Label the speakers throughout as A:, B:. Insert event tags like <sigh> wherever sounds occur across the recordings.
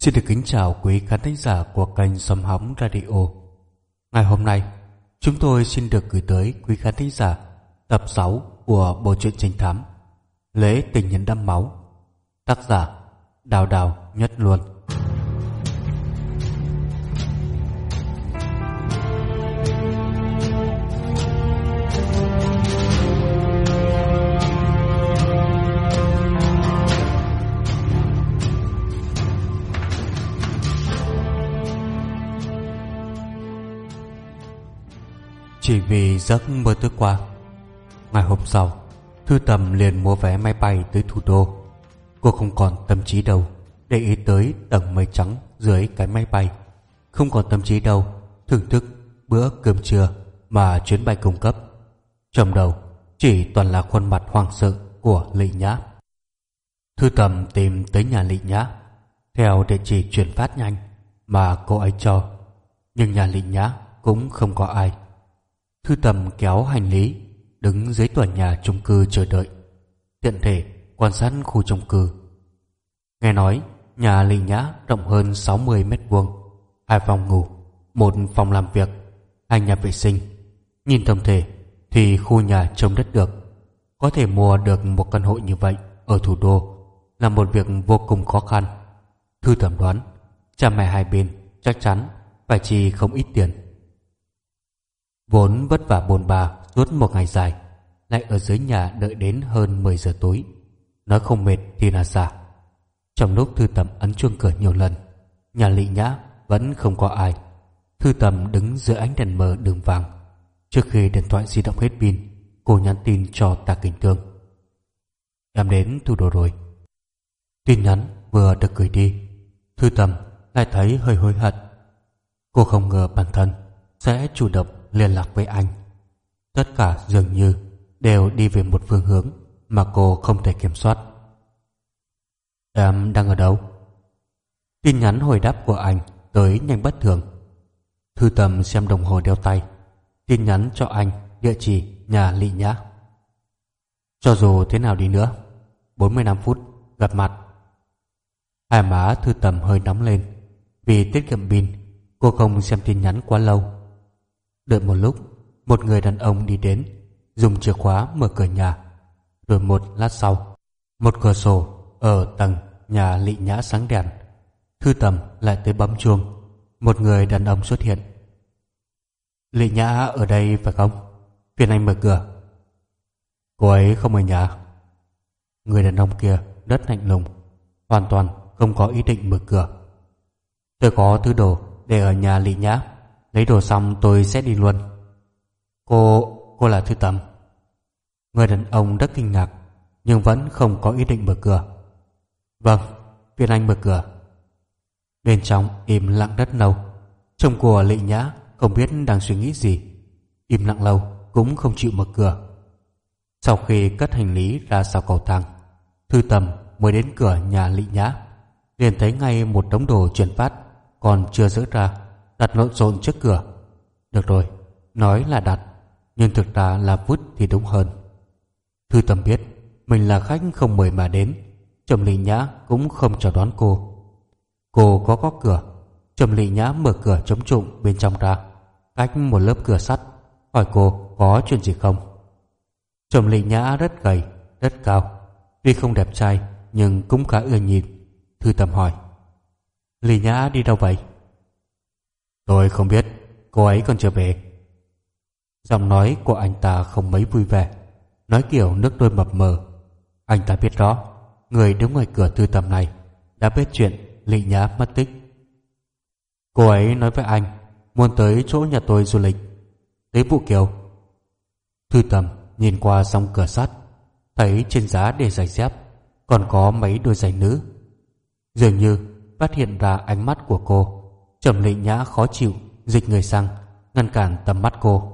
A: Xin được kính chào quý khán thính giả của kênh Sấm Hóng Radio. Ngày hôm nay, chúng tôi xin được gửi tới quý khán thính giả tập 6 của bộ truyện trinh thám Lễ tình nhân đâm máu. Tác giả Đào Đào Nhất Luân. Giấc mơ tối qua. Ngày hôm sau, Thư Tầm liền mua vé máy bay tới thủ đô. Cô không còn tâm trí đâu, Để ý tới tầng mây trắng dưới cái máy bay. Không còn tâm trí đâu, Thưởng thức bữa cơm trưa Mà chuyến bay cung cấp. Trong đầu, chỉ toàn là khuôn mặt hoàng sợ Của Lị Nhã. Thư Tầm tìm tới nhà Lị Nhã. Theo địa chỉ chuyển phát nhanh Mà cô ấy cho. Nhưng nhà Lị Nhã cũng không có ai. Thư tầm kéo hành lý, Đứng dưới tòa nhà chung cư chờ đợi. Tiện thể, quan sát khu chung cư. Nghe nói, Nhà Lị Nhã rộng hơn 60 mét vuông, Hai phòng ngủ, Một phòng làm việc, Hai nhà vệ sinh. Nhìn tổng thể, Thì khu nhà trông đất được. Có thể mua được một căn hộ như vậy Ở thủ đô Là một việc vô cùng khó khăn. Thư tầm đoán, Cha mẹ hai bên chắc chắn Phải chi không ít tiền. Vốn vất vả bồn bà suốt một ngày dài, Lại ở dưới nhà đợi đến hơn 10 giờ tối. Nói không mệt thì là giả Trong lúc thư tầm ấn chuông cửa nhiều lần, Nhà lị nhã vẫn không có ai. Thư tầm đứng giữa ánh đèn mờ đường vàng. Trước khi điện thoại di động hết pin, Cô nhắn tin cho Tạ Kinh thương. Em đến thủ đô rồi. Tin nhắn vừa được gửi đi, Thư tầm lại thấy hơi hối hận. Cô không ngờ bản thân Sẽ chủ động liên lạc với anh. Tất cả dường như Đều đi về một phương hướng Mà cô không thể kiểm soát. Em đang ở đâu? Tin nhắn hồi đáp của anh Tới nhanh bất thường. Thư tầm xem đồng hồ đeo tay, Tin nhắn cho anh địa chỉ nhà Lị Nhã. Cho dù thế nào đi nữa 45 phút gặp mặt. Hai má thư tầm hơi nóng lên, Vì tiết kiệm pin, Cô không xem tin nhắn quá lâu. Đợi một lúc, Một người đàn ông đi đến, Dùng chìa khóa mở cửa nhà. Rồi một lát sau, Một cửa sổ ở tầng nhà lị nhã sáng đèn. Thư tầm lại tới bấm chuông. Một người đàn ông xuất hiện. Lị nhã ở đây phải không? Phiền anh mở cửa. Cô ấy không ở nhà. Người đàn ông kia rất lạnh lùng, Hoàn toàn không có ý định mở cửa. Tôi có thứ đồ để ở nhà lị nhã. Lấy đồ xong tôi sẽ đi luôn. Cô... cô là Thư Tâm. Người đàn ông rất kinh ngạc Nhưng vẫn không có ý định mở cửa. Vâng, viên anh mở cửa. Bên trong im lặng rất lâu. Chồng của Lệ Nhã không biết đang suy nghĩ gì. Im lặng lâu cũng không chịu mở cửa. Sau khi cất hành lý ra sau cầu thang Thư tầm mới đến cửa nhà lị Nhã. Liền thấy ngay một đống đồ chuyển phát còn chưa dỡ ra đặt lộn xộn trước cửa. Được rồi, nói là đặt nhưng thực ra là vứt thì đúng hơn. Thư tâm biết, mình là khách không mời mà đến, trầm lị nhã cũng không chào đón cô. Cô có có cửa, trầm lị nhã mở cửa chống trụng bên trong ra, cách một lớp cửa sắt, hỏi cô có chuyện gì không? Trầm lị nhã rất gầy, rất cao, tuy không đẹp trai, nhưng cũng khá ưa nhìn. Thư tâm hỏi, lị nhã đi đâu vậy? Tôi không biết cô ấy còn chưa về. Giọng nói của anh ta không mấy vui vẻ, Nói kiểu nước đôi mập mờ. Anh ta biết rõ, Người đứng ngoài cửa thư tầm này Đã biết chuyện Lị Nhã mất tích. Cô ấy nói với anh, Muốn tới chỗ nhà tôi du lịch. Tới Vũ Kiều. Thư tầm nhìn qua song cửa sắt, Thấy trên giá để giày dép Còn có mấy đôi giày nữ. Dường như phát hiện ra ánh mắt của cô. Trầm lệ nhã khó chịu, Dịch người sang, Ngăn cản tầm mắt cô.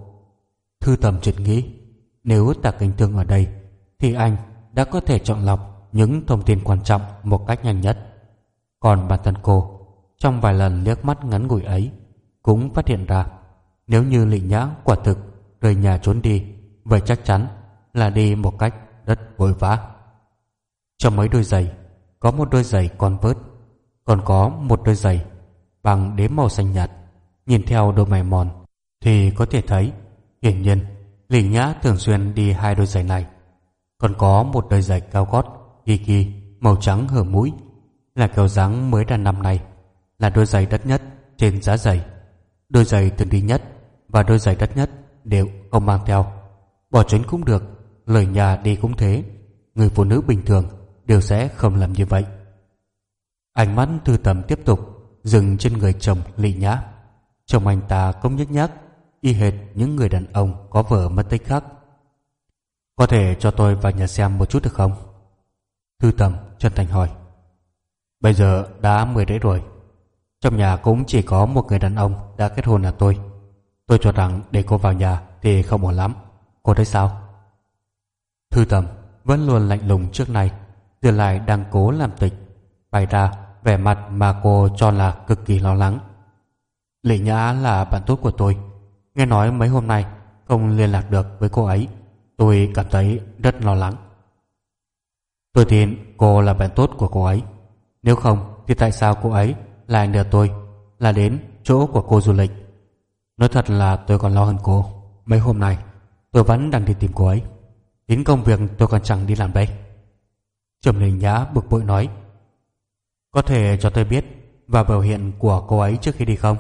A: Thư tầm chợt nghĩ, Nếu tạc kinh thương ở đây, Thì anh đã có thể chọn lọc Những thông tin quan trọng một cách nhanh nhất. Còn bản thân cô, Trong vài lần liếc mắt ngắn ngủi ấy, Cũng phát hiện ra, Nếu như lị nhã quả thực Rời nhà trốn đi, Vậy chắc chắn là đi một cách rất vội vã. Trong mấy đôi giày, Có một đôi giày con vớt còn có một đôi giày bằng đếm màu xanh nhạt. Nhìn theo đôi mày mòn thì có thể thấy hiển nhiên Lý Nhã thường xuyên đi hai đôi giày này. Còn có một đôi giày cao gót kỳ kỳ màu trắng hở mũi là kiểu dáng mới ra năm nay là đôi giày đắt nhất trên giá giày. Đôi giày thường đi nhất và đôi giày đắt nhất đều không mang theo. Bỏ trốn cũng được, lời nhà đi cũng thế. Người phụ nữ bình thường đều sẽ không làm như vậy. Ánh mắt thư tầm tiếp tục dừng trên người chồng lị nhã. Chồng anh ta cũng nhếch nhác, y hệt những người đàn ông có vợ mất tích khác. Có thể cho tôi vào nhà xem một chút được không? Thư tầm chân thành hỏi. Bây giờ đã mười rưỡi rồi. Trong nhà cũng chỉ có một người đàn ông đã kết hôn là tôi. Tôi cho rằng để cô vào nhà thì không ổn lắm. Cô thấy sao? Thư tầm vẫn luôn lạnh lùng trước này, giờ lại đang cố làm tịch. Bày ra vẻ mặt mà cô cho là cực kỳ lo lắng. Lệ Nhã là bạn tốt của tôi. Nghe nói mấy hôm nay không liên lạc được với cô ấy. Tôi cảm thấy rất lo lắng. Tôi tin cô là bạn tốt của cô ấy. Nếu không thì tại sao cô ấy lại nhờ tôi, là đến chỗ của cô du lịch? Nói thật là tôi còn lo hơn cô. Mấy hôm nay tôi vẫn đang đi tìm cô ấy. Đến công việc tôi còn chẳng đi làm đây. Trầm Lệ Nhã bực bội nói có thể cho tôi biết và biểu hiện của cô ấy trước khi đi không?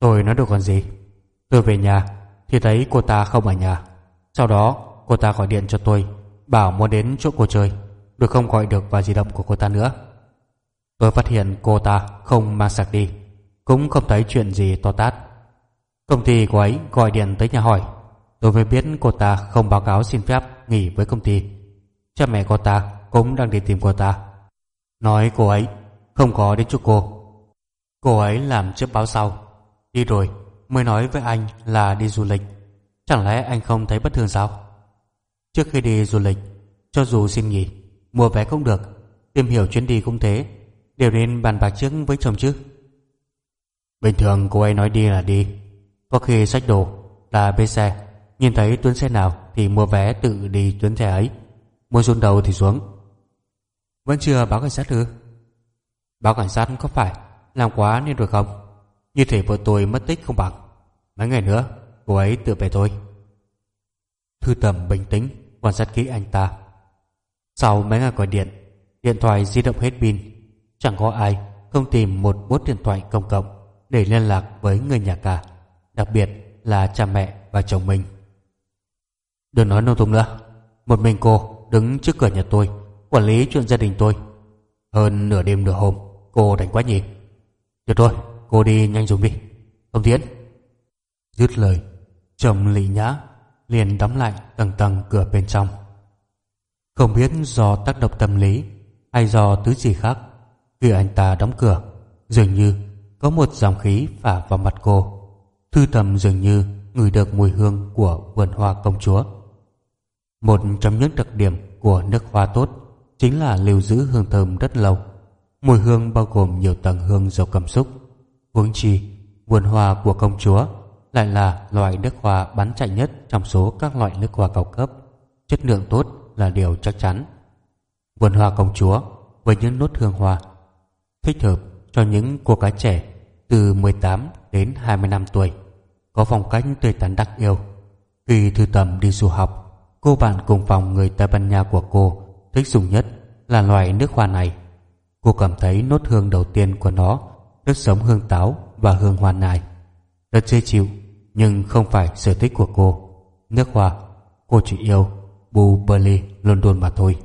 A: Tôi nói được còn gì? Tôi về nhà thì thấy cô ta không ở nhà. Sau đó, cô ta gọi điện cho tôi, bảo muốn đến chỗ cô chơi. Tôi không gọi được vào di động của cô ta nữa. Tôi phát hiện cô ta không mang sạc đi, cũng không thấy chuyện gì to tát. Công ty cô ấy gọi điện tới nhà hỏi, Tôi mới biết cô ta không báo cáo xin phép nghỉ với công ty. Cha mẹ cô ta cũng đang đi tìm cô ta. Nói cô ấy không có đến chỗ cô. Cô ấy làm trước báo sau. Đi rồi mới nói với anh là đi du lịch. Chẳng lẽ anh không thấy bất thường sao? Trước khi đi du lịch, cho dù xin nghỉ, mua vé cũng được, tìm hiểu chuyến đi cũng thế, đều nên bàn bạc trước với chồng chứ. Bình thường cô ấy nói đi là đi, có khi sách đồ là bê xe Nhìn thấy tuyến xe nào Thì mua vé tự đi tuyến xe ấy muốn xuống đầu thì xuống vẫn chưa báo cảnh sát ư Báo cảnh sát có phải Làm quá nên rồi không? Như thể vợ tôi mất tích không bằng. Mấy ngày nữa, cô ấy tự về thôi. Thư tầm bình tĩnh, Quan sát kỹ anh ta. Sau mấy ngày gọi điện Điện thoại di động hết pin. Chẳng có ai không tìm một bốt điện thoại công cộng Để liên lạc với người nhà cả, Đặc biệt là cha mẹ và chồng mình. Đừng nói nông thùng nữa. Một mình cô đứng trước cửa nhà tôi. Quản lý chuyện gia đình tôi. Hơn nửa đêm nửa hôm, Cô đánh quá nhỉ. Được rồi cô đi nhanh dùng đi. Ông Tiến. Dứt lời, Chồng lị nhã liền đóng lại tầng tầng cửa bên trong. Không biết do tác động tâm lý Hay do thứ gì khác, Khi anh ta đóng cửa, Dường như có một dòng khí phả vào mặt cô. Thư tầm dường như ngửi được mùi hương của vườn hoa công chúa. Một trong những đặc điểm của nước hoa tốt chính là lưu giữ hương thơm rất lâu. Mùi hương bao gồm nhiều tầng hương giàu cảm xúc. Huống chi, vườn hoa của công chúa lại là loại nước hoa bán chạy nhất trong số các loại nước hoa cao cấp. Chất lượng tốt là điều chắc chắn. Vườn hoa công chúa với những nốt hương hoa thích hợp cho những cô gái trẻ từ 18 đến 20 năm tuổi có phong cách tươi tắn đặc yêu. Khi thư tầm đi du học Cô bạn cùng phòng người Tây Ban Nha của cô thích dùng nhất là loại nước hoa này. Cô cảm thấy nốt hương đầu tiên của nó rất giống hương táo và hương hoa nài. Rất dễ chịu, nhưng không phải sở thích của cô. Nước hoa, cô chỉ yêu Burberry London mà thôi.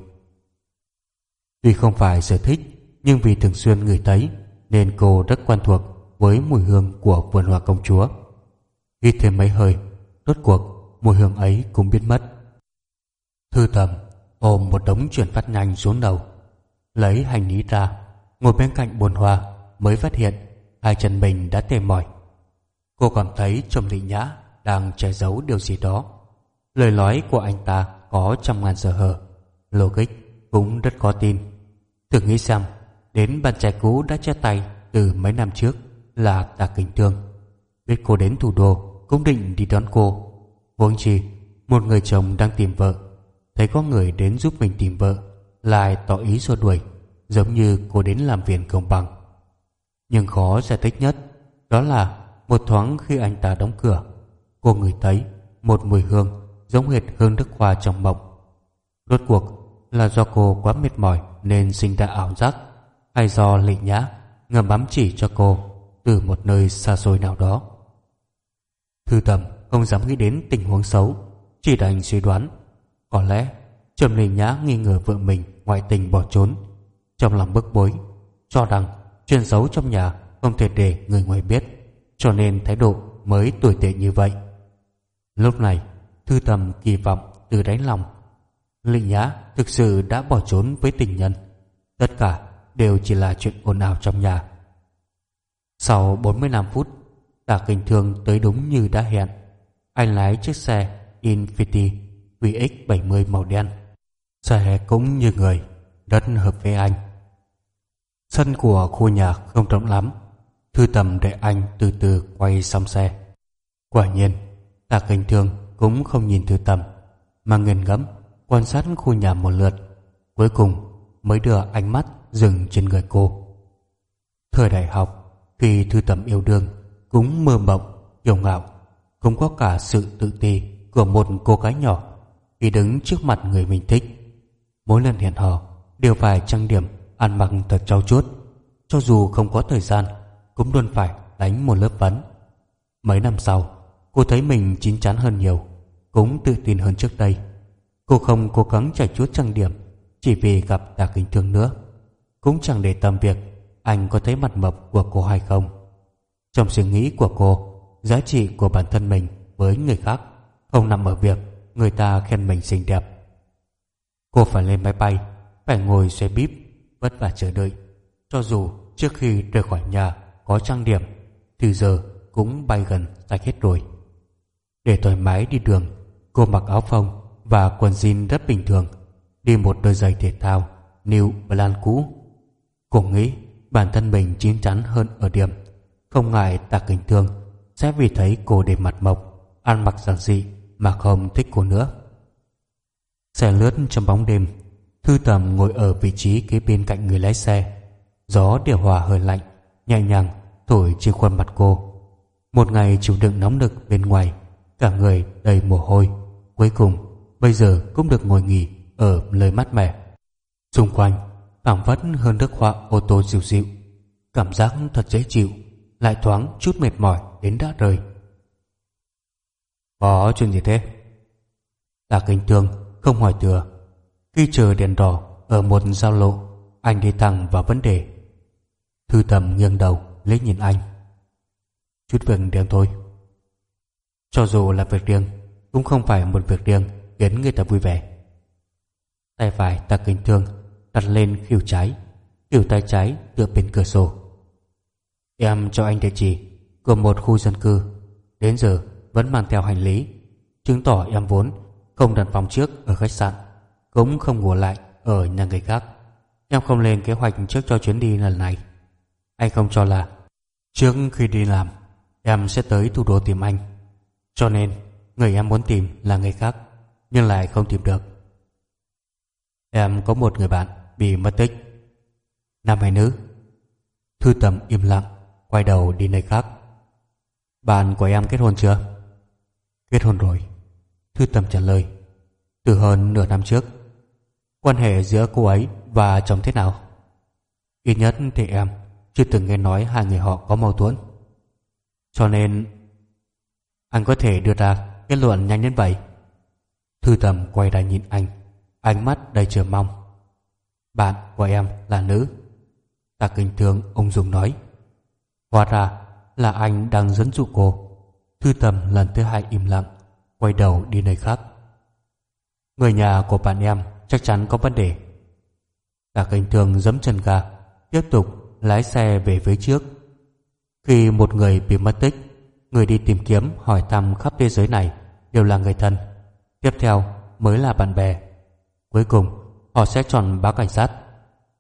A: Tuy không phải sở thích, nhưng vì thường xuyên người thấy nên cô rất quen thuộc với mùi hương của vườn hoa công chúa. Hít thêm mấy hơi, rốt cuộc mùi hương ấy cũng biến mất. Thư tầm ôm một đống chuyển phát nhanh xuống đầu. Lấy hành lý ra, Ngồi bên cạnh bồn hoa, Mới phát hiện hai chân mình đã tê mỏi. Cô cảm thấy trầm Lị Nhã Đang che giấu điều gì đó. Lời nói của anh ta có trăm ngàn giờ hờ Logic cũng rất có tin. Thử nghĩ xem, Đến bạn trai cũ đã che tay Từ mấy năm trước là Tạ Kính Thương. Biết cô đến thủ đô, Cũng định đi đón cô. Vốn chi, Một người chồng đang tìm vợ thấy có người đến giúp mình tìm vợ lại tỏ ý xua đuổi giống như cô đến làm viện công bằng. Nhưng khó giải thích nhất đó là một thoáng khi anh ta đóng cửa, cô ngửi thấy một mùi hương giống hệt hương đức hoa trong mộng. Rốt cuộc là do cô quá mệt mỏi nên sinh ra ảo giác hay do lị nhã ngầm bám chỉ cho cô từ một nơi xa xôi nào đó. Thư tầm không dám nghĩ đến tình huống xấu, chỉ đành suy đoán. Có lẽ Trầm Linh nhã nghi ngờ vợ mình ngoại tình bỏ trốn. Trong lòng bức bối, cho rằng chuyện xấu trong nhà không thể để người ngoài biết, cho nên thái độ mới tồi tệ như vậy. Lúc này, Thư Tầm kỳ vọng từ đáy lòng. Linh Nhã thực sự đã bỏ trốn với tình nhân. Tất cả đều chỉ là chuyện ồn ào trong nhà. Sau 45 phút, Tạ Kinh Thương tới đúng như đã hẹn. Anh lái chiếc xe Infiniti QX70 màu đen. Xe cũng như người, rất hợp với anh. Sân của khu nhà không rộng lắm. Thư tầm để anh từ từ quay xong xe. Quả nhiên, Tạc Hình Thương cũng không nhìn Thư tầm, mà nghiền ngẫm quan sát khu nhà một lượt. Cuối cùng mới đưa ánh mắt dừng trên người cô. Thời đại học, khi Thư tầm yêu đương, cũng mơ mộng, kiêu ngạo, cũng có cả sự tự ti của một cô gái nhỏ khi đứng trước mặt người mình thích. Mỗi lần hẹn hò đều phải trang điểm, ăn mặc thật trau chuốt. Cho dù không có thời gian, cũng luôn phải đánh một lớp vấn. Mấy năm sau, cô thấy mình chín chắn hơn nhiều, cũng tự tin hơn trước đây. Cô không cố gắng chạy chuốt trang điểm chỉ vì gặp Tạ Kinh Thương nữa. Cũng chẳng để tâm việc anh có thấy mặt mập của cô hay không. Trong suy nghĩ của cô, giá trị của bản thân mình với người khác không nằm ở việc người ta khen mình xinh đẹp. Cô phải lên máy bay, phải ngồi xe bíp, vất vả chờ đợi. Cho dù trước khi rời khỏi nhà có trang điểm, thì giờ cũng bay gần sạch hết rồi. Để thoải mái đi đường, cô mặc áo phông và quần jean rất bình thường, đi một đôi giày thể thao New Balance cũ. Cô nghĩ bản thân mình chín chắn hơn ở điểm, không ngại tạc hình thương sẽ vì thấy cô để mặt mộc, ăn mặc giản dị mà không thích cô nữa. Xe lướt trong bóng đêm, Thư Tầm ngồi ở vị trí kế bên cạnh người lái xe. Gió điều hòa hơi lạnh, nhẹ nhàng thổi trên khuôn mặt cô. Một ngày chịu đựng nóng nực bên ngoài, cả người đầy mồ hôi. Cuối cùng, bây giờ cũng được ngồi nghỉ ở nơi mát mẻ. Xung quanh, phảng phất hơn nước hoa ô tô dịu dịu. Cảm giác thật dễ chịu, lại thoáng chút mệt mỏi đến đã rời. Có chuyện gì thế? Tạ Kinh Thương không hỏi thừa. Khi chờ đèn đỏ ở một giao lộ, anh đi thẳng vào vấn đề. Thư tầm nghiêng đầu lấy nhìn anh. Chút việc riêng thôi. Cho dù là việc riêng, cũng không phải một việc riêng khiến người ta vui vẻ. Tay phải Tạ Kinh Thương đặt lên khỉu trái, khỉu tay trái tựa bên cửa sổ. Em cho anh địa chỉ của một khu dân cư. Đến giờ vẫn mang theo hành lý, chứng tỏ em vốn không đặt phòng trước ở khách sạn, cũng không ngủ lại ở nhà người khác. Em không lên kế hoạch trước cho chuyến đi lần này. Anh không cho là trước khi đi làm, em sẽ tới thủ đô tìm anh. Cho nên, người em muốn tìm là người khác, nhưng lại không tìm được. Em có một người bạn bị mất tích. Nam hay nữ? Thư tầm im lặng, quay đầu đi nơi khác. Bạn của em kết hôn chưa? Kết hôn rồi. Thư Tâm trả lời, Từ hơn nửa năm trước, Quan hệ giữa cô ấy và chồng thế nào? Ít nhất thì em Chưa từng nghe nói hai người họ có mâu thuẫn. Cho nên, Anh có thể đưa ra kết luận nhanh đến vậy. Thư Tâm quay ra nhìn anh, Ánh mắt đầy chờ mong. Bạn của em là nữ. Ta kinh thường ông Dung nói, Hóa ra là anh đang dẫn dụ cô. Thư tầm lần thứ hai im lặng, Quay đầu đi nơi khác. Người nhà của bạn em Chắc chắn có vấn đề. Tạ Cảnh Thường giẫm chân ga, Tiếp tục lái xe về phía trước. Khi một người bị mất tích, Người đi tìm kiếm, hỏi thăm khắp thế giới này Đều là người thân. Tiếp theo mới là bạn bè. Cuối cùng, họ sẽ chọn báo cảnh sát.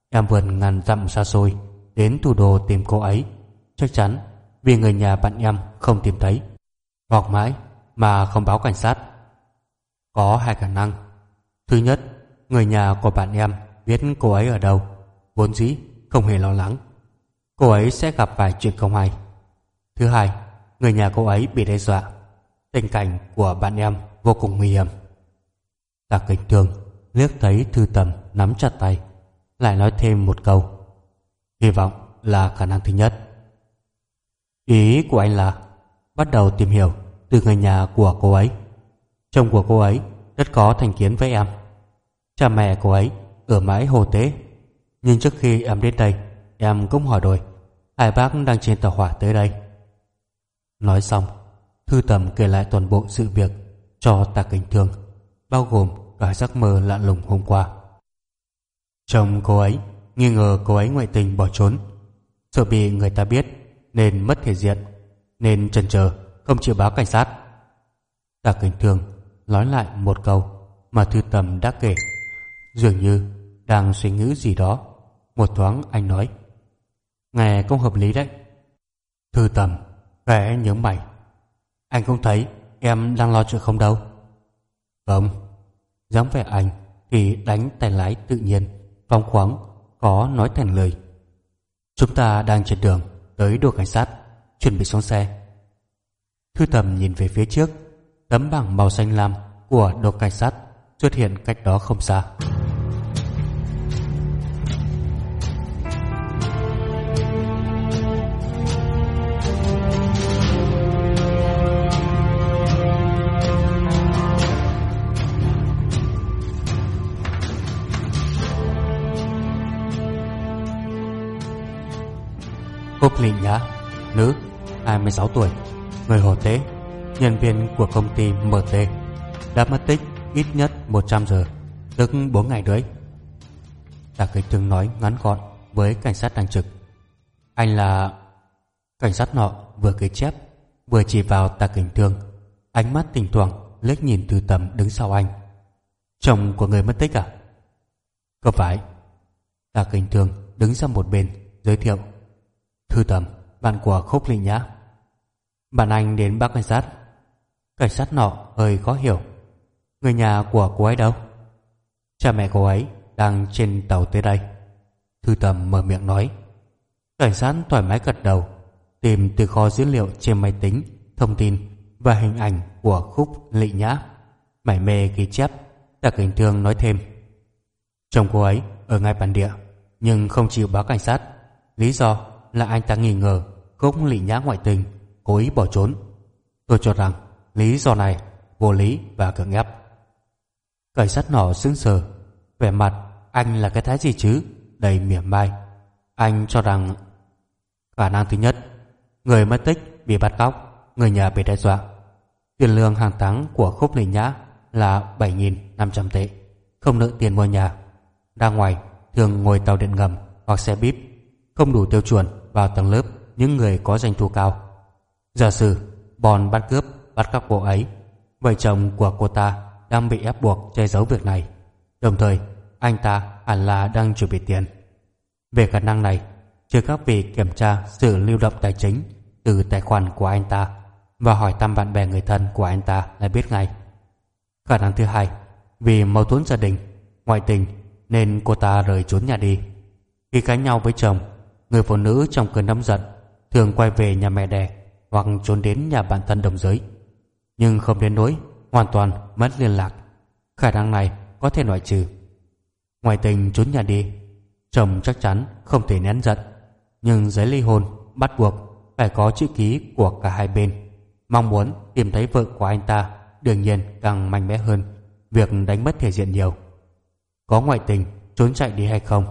A: Em vượt ngàn dặm xa xôi, Đến thủ đô tìm cô ấy. Chắc chắn vì người nhà bạn em không tìm thấy hoặc mãi mà không báo cảnh sát. Có hai khả năng. Thứ nhất, người nhà của bạn em biết cô ấy ở đâu. vốn dĩ không hề lo lắng. Cô ấy sẽ gặp vài chuyện không hay. Thứ hai, người nhà cô ấy bị đe dọa. Tình cảnh của bạn em vô cùng nguy hiểm. Tạ Kính Thường liếc thấy Thư Tầm nắm chặt tay, lại nói thêm một câu. Hy vọng là khả năng thứ nhất. Ý của anh là bắt đầu tìm hiểu từ người nhà của cô ấy. Chồng của cô ấy rất có thành kiến với em. Cha mẹ cô ấy ở mãi hồ tế. Nhưng trước khi em đến đây, em cũng hỏi rồi, hai bác đang trên tàu hỏa tới đây. Nói xong, Thư Tầm kể lại toàn bộ sự việc cho Tạc Kính Thương, bao gồm cả giấc mơ lạ lùng hôm qua. Chồng cô ấy nghi ngờ cô ấy ngoại tình bỏ trốn, sợ bị người ta biết nên mất thể diện, nên chần chờ không chịu báo cảnh sát. Tạ Kính thường nói lại một câu mà Thư Tầm đã kể, dường như đang suy nghĩ gì đó. Một thoáng anh nói, nghe cũng hợp lý đấy. Thư Tầm khẽ nhớ mày, anh không thấy em đang lo chuyện không đâu. Không, dáng vẻ anh thì đánh tay lái tự nhiên, phong khoáng, có nói thành lời. Chúng ta đang trên đường tới đồn cảnh sát, chuẩn bị xuống xe. Thư tầm nhìn về phía trước, tấm bảng màu xanh lam của đội cảnh sát xuất hiện cách đó không xa. Cúc Lị Nhã, nữ, 26 tuổi, người Hồ Tế, nhân viên của công ty MT, đã mất tích ít nhất 100 giờ, tức 4 ngày rưỡi. Tạ Kịch Thương nói ngắn gọn với cảnh sát đang trực. Anh là... Cảnh sát nọ vừa ký chép, vừa chỉ vào Tạ Kình Thương, ánh mắt thỉnh thoảng liếc nhìn từ tầm đứng sau anh. Chồng của người mất tích à? Không phải. Tạ Kình Thương đứng ra một bên, giới thiệu. Thư tầm, bạn của Khúc Linh Nhã. Bạn anh đến bác cảnh sát. Cảnh sát nọ hơi khó hiểu. Người nhà của cô ấy đâu? Cha mẹ cô ấy đang trên tàu tới đây. Thư tầm mở miệng nói. Cảnh sát thoải mái gật đầu, tìm từ kho dữ liệu trên máy tính, thông tin và hình ảnh của Khúc Lị Nhã. Mải mê ghi chép, Tạ Cảnh Thương nói thêm. Chồng cô ấy ở ngay bản địa, nhưng không chịu báo cảnh sát. Lý do là anh ta nghi ngờ Khúc Lị Nhã ngoại tình, cố ý bỏ trốn. Tôi cho rằng lý do này vô lý và cưỡng ép. Cảnh sát nọ sững sờ, vẻ mặt anh là cái thái gì chứ, đầy mỉa mai. Anh cho rằng khả năng thứ nhất, người mất tích bị bắt cóc, người nhà bị đe dọa. Tiền lương hàng tháng của Khúc Lị Nhã là 7.500 tệ, không nợ tiền mua nhà. Ra ngoài, thường ngồi tàu điện ngầm hoặc xe bíp, không đủ tiêu chuẩn vào tầng lớp những người có doanh thu cao. Giả sử bọn bắt cướp bắt các cô ấy, vậy chồng của cô ta đang bị ép buộc che giấu việc này. Đồng thời, anh ta hẳn là đang chuẩn bị tiền. Về khả năng này, trừ các vị kiểm tra sự lưu động tài chính từ tài khoản của anh ta và hỏi thăm bạn bè người thân của anh ta là biết ngay. Khả năng thứ hai, vì mâu thuẫn gia đình, ngoại tình nên cô ta rời trốn nhà đi. Khi cãi nhau với chồng, người phụ nữ trong cơn nóng giận thường quay về nhà mẹ đẻ hoặc trốn đến nhà bạn thân đồng giới. Nhưng không đến nỗi hoàn toàn mất liên lạc. Khả năng này có thể loại trừ. Ngoài tình trốn nhà đi, chồng chắc chắn không thể nén giận. Nhưng giấy ly hôn bắt buộc phải có chữ ký của cả hai bên. Mong muốn tìm thấy vợ của anh ta đương nhiên càng mạnh mẽ hơn việc đánh mất thể diện nhiều. Có ngoại tình trốn chạy đi hay không,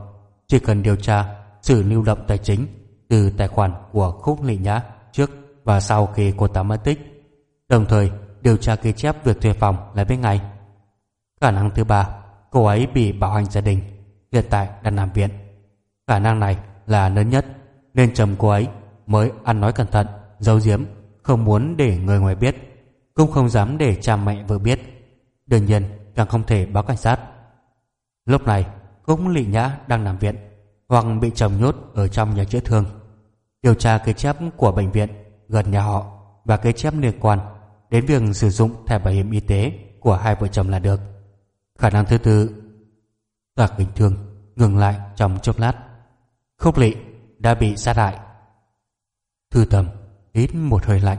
A: chỉ cần điều tra sự lưu động tài chính từ tài khoản của Khúc Lị Nhã trước và sau khi cô ta mất tích, đồng thời điều tra ghi chép việc thuê phòng lại biết ngay. Khả năng thứ ba, cô ấy bị bạo hành gia đình, hiện tại đang nằm viện. Khả năng này là lớn nhất, nên chồng cô ấy mới ăn nói cẩn thận, giấu giếm, không muốn để người ngoài biết, cũng không dám để cha mẹ vợ biết. Đương nhiên, càng không thể báo cảnh sát. Lúc này, cũng Lị Nhã đang nằm viện, hoặc bị chồng nhốt ở trong nhà chữa thương. Điều tra cái chép của bệnh viện gần nhà họ và cái chép liên quan đến việc sử dụng thẻ bảo hiểm y tế của hai vợ chồng là được. Khả năng thứ tư Tạc bình thường ngừng lại trong chốc lát Khúc lị đã bị sát hại. Thư tầm hít một hơi lạnh,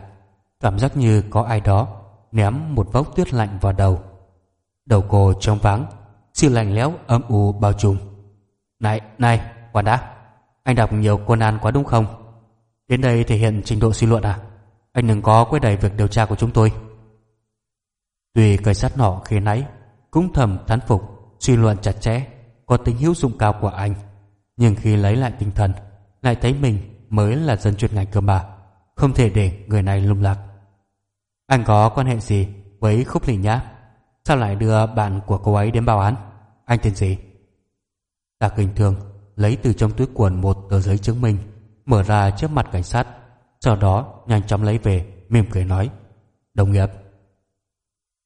A: cảm giác như có ai đó ném một vốc tuyết lạnh vào đầu. Đầu cô trống vắng, sự lạnh lẽo âm u bao trùm. Này, này, quản đã, anh đọc nhiều quân an quá đúng không? Đến đây thể hiện trình độ suy luận à? Anh đừng có quay đẩy việc điều tra của chúng tôi. Tuy cây sát nọ khi nãy cũng thầm thán phục, suy luận chặt chẽ, có tính hữu dụng cao của anh. Nhưng khi lấy lại tinh thần, lại thấy mình mới là dân chuyên ngành cơ mà, không thể để người này lung lạc. Anh có quan hệ gì với khúc lì nhã? Sao lại đưa bạn của cô ấy đến báo án? Anh tên gì? Tạ kinh thương lấy từ trong túi quần một tờ giấy chứng minh mở ra trước mặt cảnh sát, sau đó nhanh chóng lấy về, mỉm cười nói, đồng nghiệp.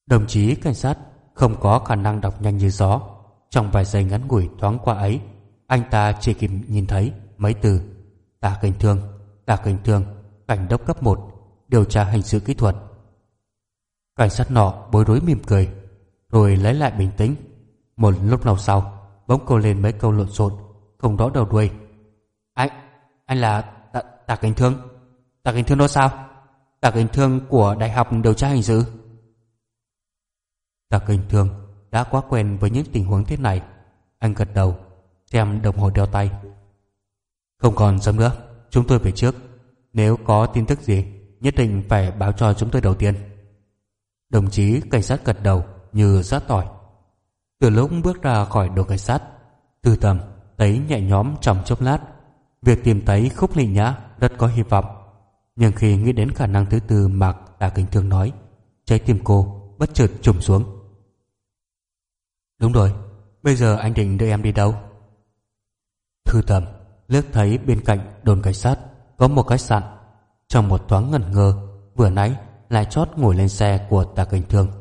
A: Đồng chí cảnh sát không có khả năng đọc nhanh như gió. Trong vài giây ngắn ngủi thoáng qua ấy, anh ta chỉ kịp nhìn thấy mấy từ, tạ cảnh thương, tạ cảnh thương, cảnh đốc cấp 1 điều tra hình sự kỹ thuật. Cảnh sát nọ bối rối mỉm cười, rồi lấy lại bình tĩnh. Một lúc lâu sau, bỗng câu lên mấy câu lộn xộn, không rõ đầu đuôi. Anh anh là tạ, tạ cảnh thương. Tạ cảnh thương đó sao? Tạ cảnh thương của đại học điều tra hình sự. Tạ cảnh thương đã quá quen với những tình huống thế này. Anh gật đầu xem đồng hồ đeo tay. Không còn sớm nữa chúng tôi về trước. Nếu có tin tức gì nhất định phải báo cho chúng tôi đầu tiên. Đồng chí cảnh sát gật đầu như rát tỏi. Từ lúc bước ra khỏi đồn cảnh sát tư tầm thấy nhẹ nhõm trong chốc lát việc tìm thấy khúc lị nhã rất có hy vọng. Nhưng khi nghĩ đến khả năng thứ tư mạc tà kính thương nói, trái tim cô bất chợt trùng xuống. Đúng rồi, bây giờ anh định đưa em đi đâu? Thư tầm liếc thấy bên cạnh đồn cảnh sát có một khách sạn. Trong một thoáng ngẩn ngơ, vừa nãy lại chót ngồi lên xe của tà kinh thương.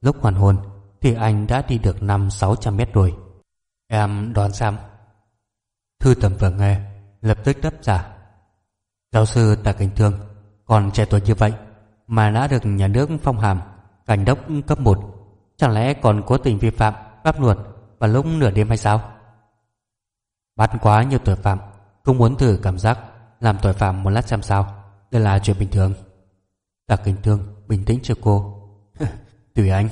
A: Lúc hoàn hôn thì anh đã đi được năm sáu trăm mét rồi. Em đoán xem. Thư tầm vừa nghe lập tức đáp giả giáo sư tạ cảnh thương, còn trẻ tuổi như vậy mà đã được nhà nước phong hàm, cảnh đốc cấp 1 chẳng lẽ còn cố tình vi phạm pháp luật vào lúc nửa đêm hay sao? Bắt quá nhiều tội phạm không muốn thử cảm giác làm tội phạm một lát xem sao. Đây là chuyện bình thường. Tạ kinh thương bình tĩnh cho cô. <laughs> Tùy anh.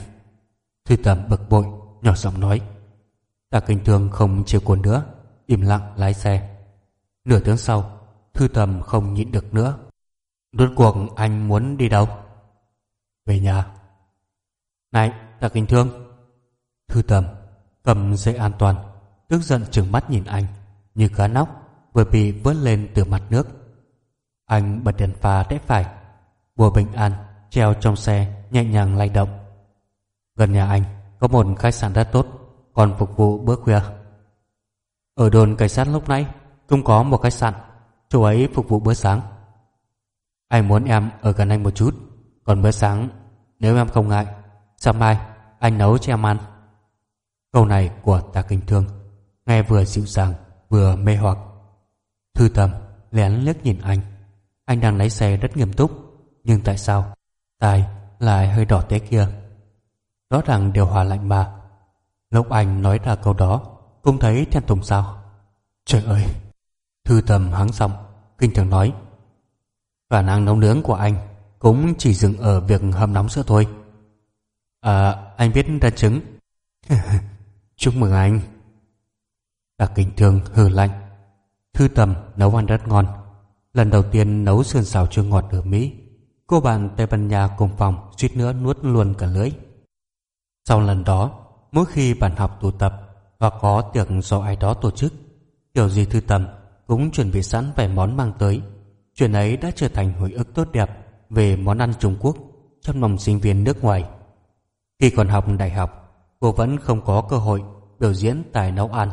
A: Thư tầm bực bội, nhỏ giọng nói. Tạ kinh thương không chịu cuốn nữa, im lặng lái xe nửa tiếng sau, thư tầm không nhịn được nữa. Rốt cuộc anh muốn đi đâu? Về nhà. Này, ta kinh thương. Thư tầm cầm dây an toàn, tức giận trừng mắt nhìn anh, như cá nóc, vừa bị vớt lên từ mặt nước. Anh bật đèn pha rẽ phải, bùa bình an treo trong xe, nhẹ nhàng lay động. Gần nhà anh có một khách sạn rất tốt, còn phục vụ bữa khuya. Ở đồn cảnh sát lúc nãy cũng có một khách sạn, chỗ ấy phục vụ bữa sáng. Anh muốn em ở gần anh một chút, còn bữa sáng, nếu em không ngại, sáng mai anh nấu cho em ăn. Câu này của tạ kinh thương, nghe vừa dịu dàng, vừa mê hoặc. Thư tầm lén liếc nhìn anh. Anh đang lái xe rất nghiêm túc, nhưng tại sao tai lại hơi đỏ té kia? Rõ ràng điều hòa lạnh mà. Lúc anh nói ra câu đó, cũng thấy thèm thùng sao? Trời ơi! Thư tầm hắng xong kinh thường nói, khả năng nấu nướng của anh cũng chỉ dừng ở việc hâm nóng sữa thôi. À anh biết ra trứng. <laughs> Chúc mừng anh. Đặc kinh thương hừ lạnh, thư tầm nấu ăn rất ngon. Lần đầu tiên nấu sườn xào chua ngọt ở mỹ, cô bạn tây ban nha cùng phòng suýt nữa nuốt luôn cả lưỡi. Sau lần đó, mỗi khi bạn học tụ tập hoặc có tiệc do ai đó tổ chức, kiểu gì thư tầm cũng chuẩn bị sẵn vài món mang tới. Chuyện ấy đã trở thành hồi ức tốt đẹp về món ăn trung quốc trong lòng sinh viên nước ngoài. Khi còn học đại học, cô vẫn không có cơ hội biểu diễn tài nấu ăn.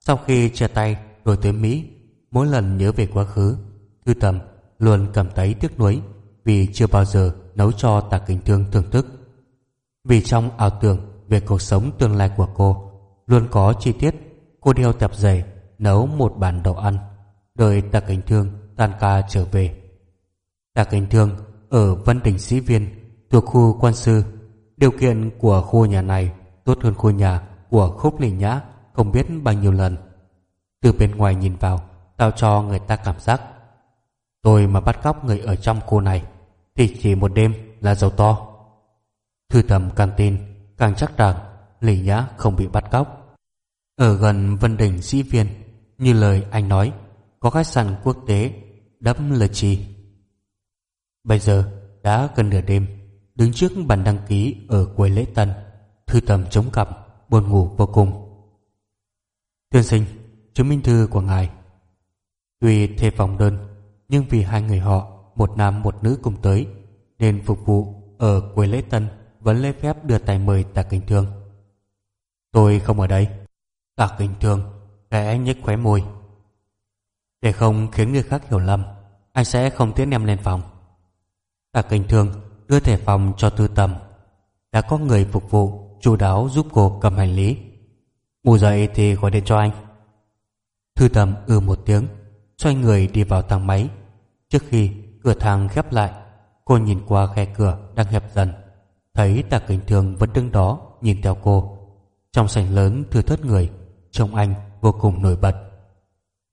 A: Sau khi chia tay rồi tới mỹ, mỗi lần nhớ về quá khứ, thư tầm luôn cảm thấy tiếc nuối vì chưa bao giờ nấu cho tạ kính thương thưởng thức. Vì trong ảo tưởng về cuộc sống tương lai của cô, luôn có chi tiết, cô đeo tập giày nấu một bàn đồ ăn, đợi tà kinh thương tan ca trở về. Tà kinh thương ở vân đình sĩ viên thuộc khu quan sư. Điều kiện của khu nhà này tốt hơn khu nhà của khúc lì nhã không biết bao nhiêu lần. Từ bên ngoài nhìn vào, tạo cho người ta cảm giác, tôi mà bắt cóc người ở trong khu này thì chỉ một đêm là giàu to. Thư tầm càng tin, càng chắc rằng lì nhã không bị bắt cóc. Ở gần vân đình sĩ viên như lời anh nói có khách sạn quốc tế đẫm lờ chi. Bây giờ đã gần nửa đêm đứng trước bàn đăng ký ở quầy lễ tân thư tầm chống cặp, buồn ngủ vô cùng. Tiên sinh chứng minh thư của ngài. Tuy thề phòng đơn nhưng vì hai người họ một nam một nữ cùng tới nên phục vụ ở quầy lễ tân vẫn lễ phép đưa tài mời tạ kinh thương. Tôi không ở đây. Tạ kinh thương khẽ nhếch khóe môi. Để không khiến người khác hiểu lầm, anh sẽ không tiễn em lên phòng. Tạ kinh thương đưa thẻ phòng cho tư tầm đã có người phục vụ chu đáo giúp cô cầm hành lý. Ngủ dậy thì gọi điện cho anh. Thư tầm ừ một tiếng, xoay người đi vào thang máy. Trước khi cửa thang khép lại, cô nhìn qua khe cửa đang hẹp dần. Thấy tạ kình thương vẫn đứng đó nhìn theo cô. Trong sảnh lớn thưa thớt người, trông anh vô cùng nổi bật.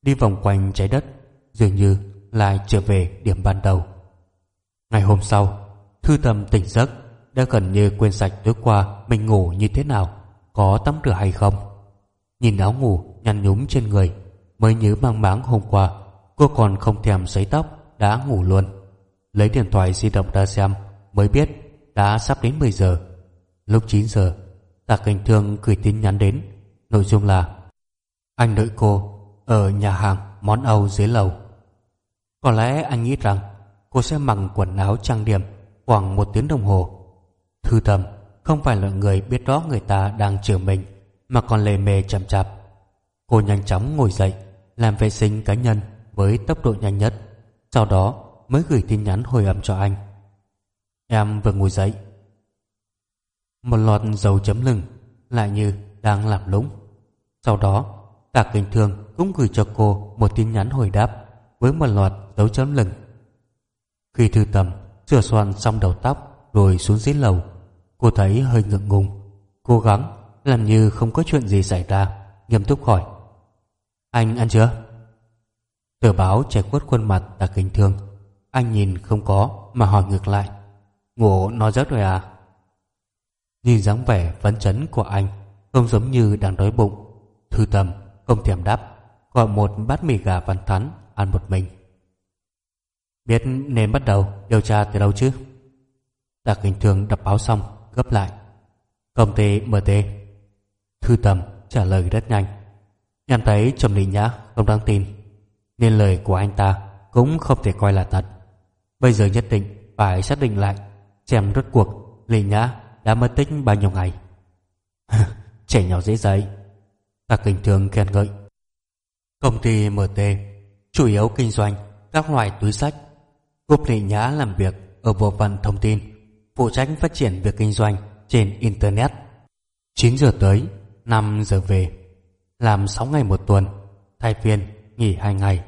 A: Đi vòng quanh trái đất, dường như lại trở về điểm ban đầu. Ngày hôm sau, thư tâm tỉnh giấc đã gần như quên sạch tối qua mình ngủ như thế nào, có tắm rửa hay không. Nhìn áo ngủ nhăn nhúm trên người, mới nhớ mang máng hôm qua, cô còn không thèm sấy tóc, đã ngủ luôn. Lấy điện thoại di động ra xem, mới biết đã sắp đến 10 giờ. Lúc 9 giờ tạ cảnh thương gửi tin nhắn đến, nội dung là anh đợi cô ở nhà hàng món âu dưới lầu. Có lẽ anh nghĩ rằng cô sẽ mặc quần áo trang điểm khoảng một tiếng đồng hồ. Thư thầm không phải là người biết rõ người ta đang chờ mình, mà còn lề mề chậm chạp. Cô nhanh chóng ngồi dậy, làm vệ sinh cá nhân với tốc độ nhanh nhất, sau đó mới gửi tin nhắn hồi âm cho anh. Em vừa ngồi dậy. Một loạt dầu chấm lưng lại như đang làm lũng. Sau đó tạ kinh thương cũng gửi cho cô một tin nhắn hồi đáp với một loạt dấu chấm lửng. khi thư tầm, sửa soạn xong đầu tóc rồi xuống dưới lầu, cô thấy hơi ngượng ngùng, cố gắng, làm như không có chuyện gì xảy ra, nghiêm túc hỏi. Anh ăn chưa? Tờ báo che khuất khuôn mặt tạ kinh thương anh nhìn không có mà hỏi ngược lại. Ngủ no giấc rồi à? Nhìn dáng vẻ phấn chấn của anh, không giống như đang đói bụng, thư tầm không thèm đáp, gọi một bát mì gà văn thắn, ăn một mình. Biết nên bắt đầu điều tra từ đâu chứ? Tạ hình thường đập báo xong, gấp lại. Công ty mt thư tầm trả lời rất nhanh. Em thấy trầm lý nhã không đáng tin, nên lời của anh ta cũng không thể coi là thật. Bây giờ nhất định phải xác định lại, xem rốt cuộc lý nhã đã mất tích bao nhiêu ngày. <laughs> Trẻ nhỏ dễ dậy ta kinh thường khen ngợi công ty mt chủ yếu kinh doanh các loại túi sách Cục Lý Nhã làm việc ở bộ phận thông tin, phụ trách phát triển việc kinh doanh trên Internet. 9 giờ tới, 5 giờ về. Làm 6 ngày một tuần, thay phiên, nghỉ 2 ngày.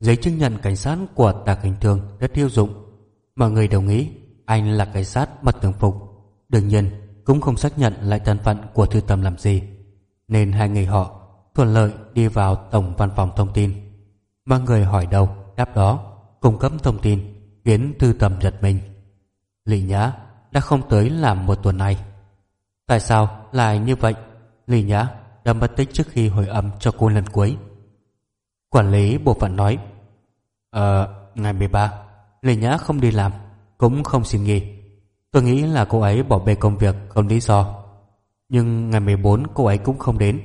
A: Giấy chứng nhận cảnh sát của Tạ Kinh Thương rất tiêu dụng. Mọi người đồng ý anh là cảnh sát mật tường phục. Đương nhiên, cũng không xác nhận lại thân phận của thư tâm làm gì. Nên hai người họ thuận lợi đi vào tổng văn phòng thông tin. Mọi người hỏi đầu, đáp đó, cung cấp thông tin khiến thư tầm giật mình. Lý nhã đã không tới làm một tuần này. Tại sao lại như vậy? Lý nhã đã mất tích trước khi hồi âm cho cô lần cuối. Quản lý bộ phận nói ờ ngày 13 lý nhã không đi làm cũng không xin nghỉ. Tôi nghĩ là cô ấy bỏ bê công việc không lý do nhưng ngày 14 cô ấy cũng không đến.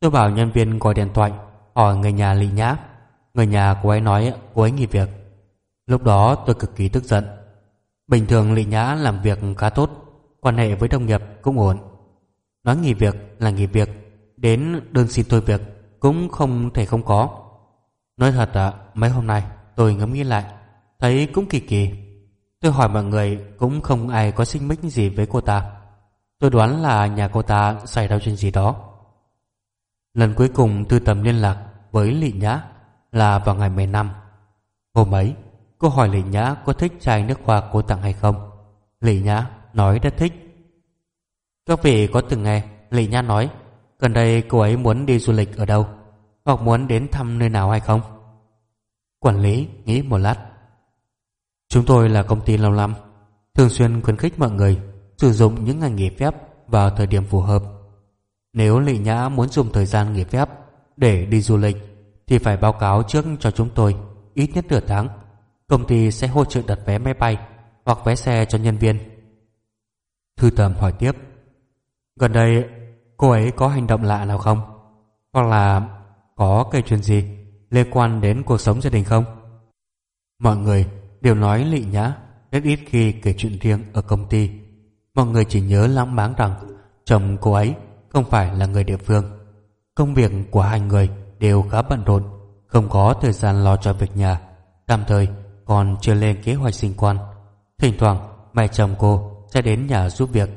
A: Tôi bảo nhân viên gọi điện thoại, hỏi người nhà lý nhã. Người nhà cô ấy nói cô ấy nghỉ việc. Lúc đó tôi cực kỳ tức giận. Bình thường Lị Nhã làm việc khá tốt, Quan hệ với đồng nghiệp cũng ổn. Nói nghỉ việc là nghỉ việc, Đến đơn xin tôi việc Cũng không thể không có. Nói thật ạ, mấy hôm nay tôi ngẫm nghĩ lại, Thấy cũng kỳ kỳ. Tôi hỏi mọi người cũng không ai có sinh mích gì với cô ta. Tôi đoán là nhà cô ta xảy ra chuyện gì đó. Lần cuối cùng tư tầm liên lạc với Lị Nhã là vào ngày 10 năm Hôm ấy Cô hỏi Lị Nhã có thích chai nước hoa cô tặng hay không. Lị Nhã nói rất thích. Các vị có từng nghe Lị Nhã nói Gần đây cô ấy muốn đi du lịch ở đâu? Hoặc muốn đến thăm nơi nào hay không? Quản lý nghĩ một lát. Chúng tôi là công ty lâu năm, thường xuyên khuyến khích mọi người sử dụng những ngày nghỉ phép vào thời điểm phù hợp. Nếu Lị Nhã muốn dùng thời gian nghỉ phép để đi du lịch, thì phải báo cáo trước cho chúng tôi, ít nhất nửa tháng. Công ty sẽ hỗ trợ đặt vé máy bay hoặc vé xe cho nhân viên. Thư Tầm hỏi tiếp. Gần đây cô ấy có hành động lạ nào không? Hoặc là có cái chuyện gì liên quan đến cuộc sống gia đình không? Mọi người đều nói Lị Nhã rất ít khi kể chuyện riêng ở công ty. Mọi người chỉ nhớ lãng máng rằng chồng cô ấy không phải là người địa phương. Công việc của hai người đều khá bận rộn, không có thời gian lo cho việc nhà, tạm thời còn chưa lên kế hoạch sinh con. Thỉnh thoảng mẹ chồng cô sẽ đến nhà giúp việc.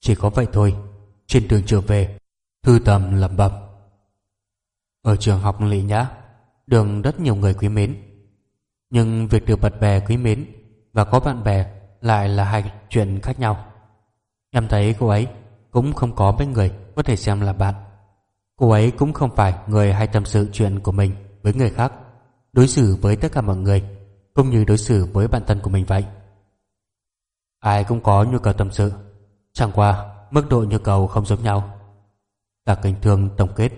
A: Chỉ có vậy thôi, trên đường trở về, Thư Tầm lẩm bẩm. Ở trường học Lị Nhã, đường rất nhiều người quý mến. Nhưng việc được bật bè quý mến và có bạn bè lại là hai chuyện khác nhau. Em thấy cô ấy cũng không có mấy người có thể xem là bạn. Cô ấy cũng không phải người hay tâm sự chuyện của mình với người khác, đối xử với tất cả mọi người, cũng như đối xử với bản thân của mình vậy. Ai cũng có nhu cầu tâm sự, chẳng qua mức độ nhu cầu không giống nhau. Cả kinh thương tổng kết,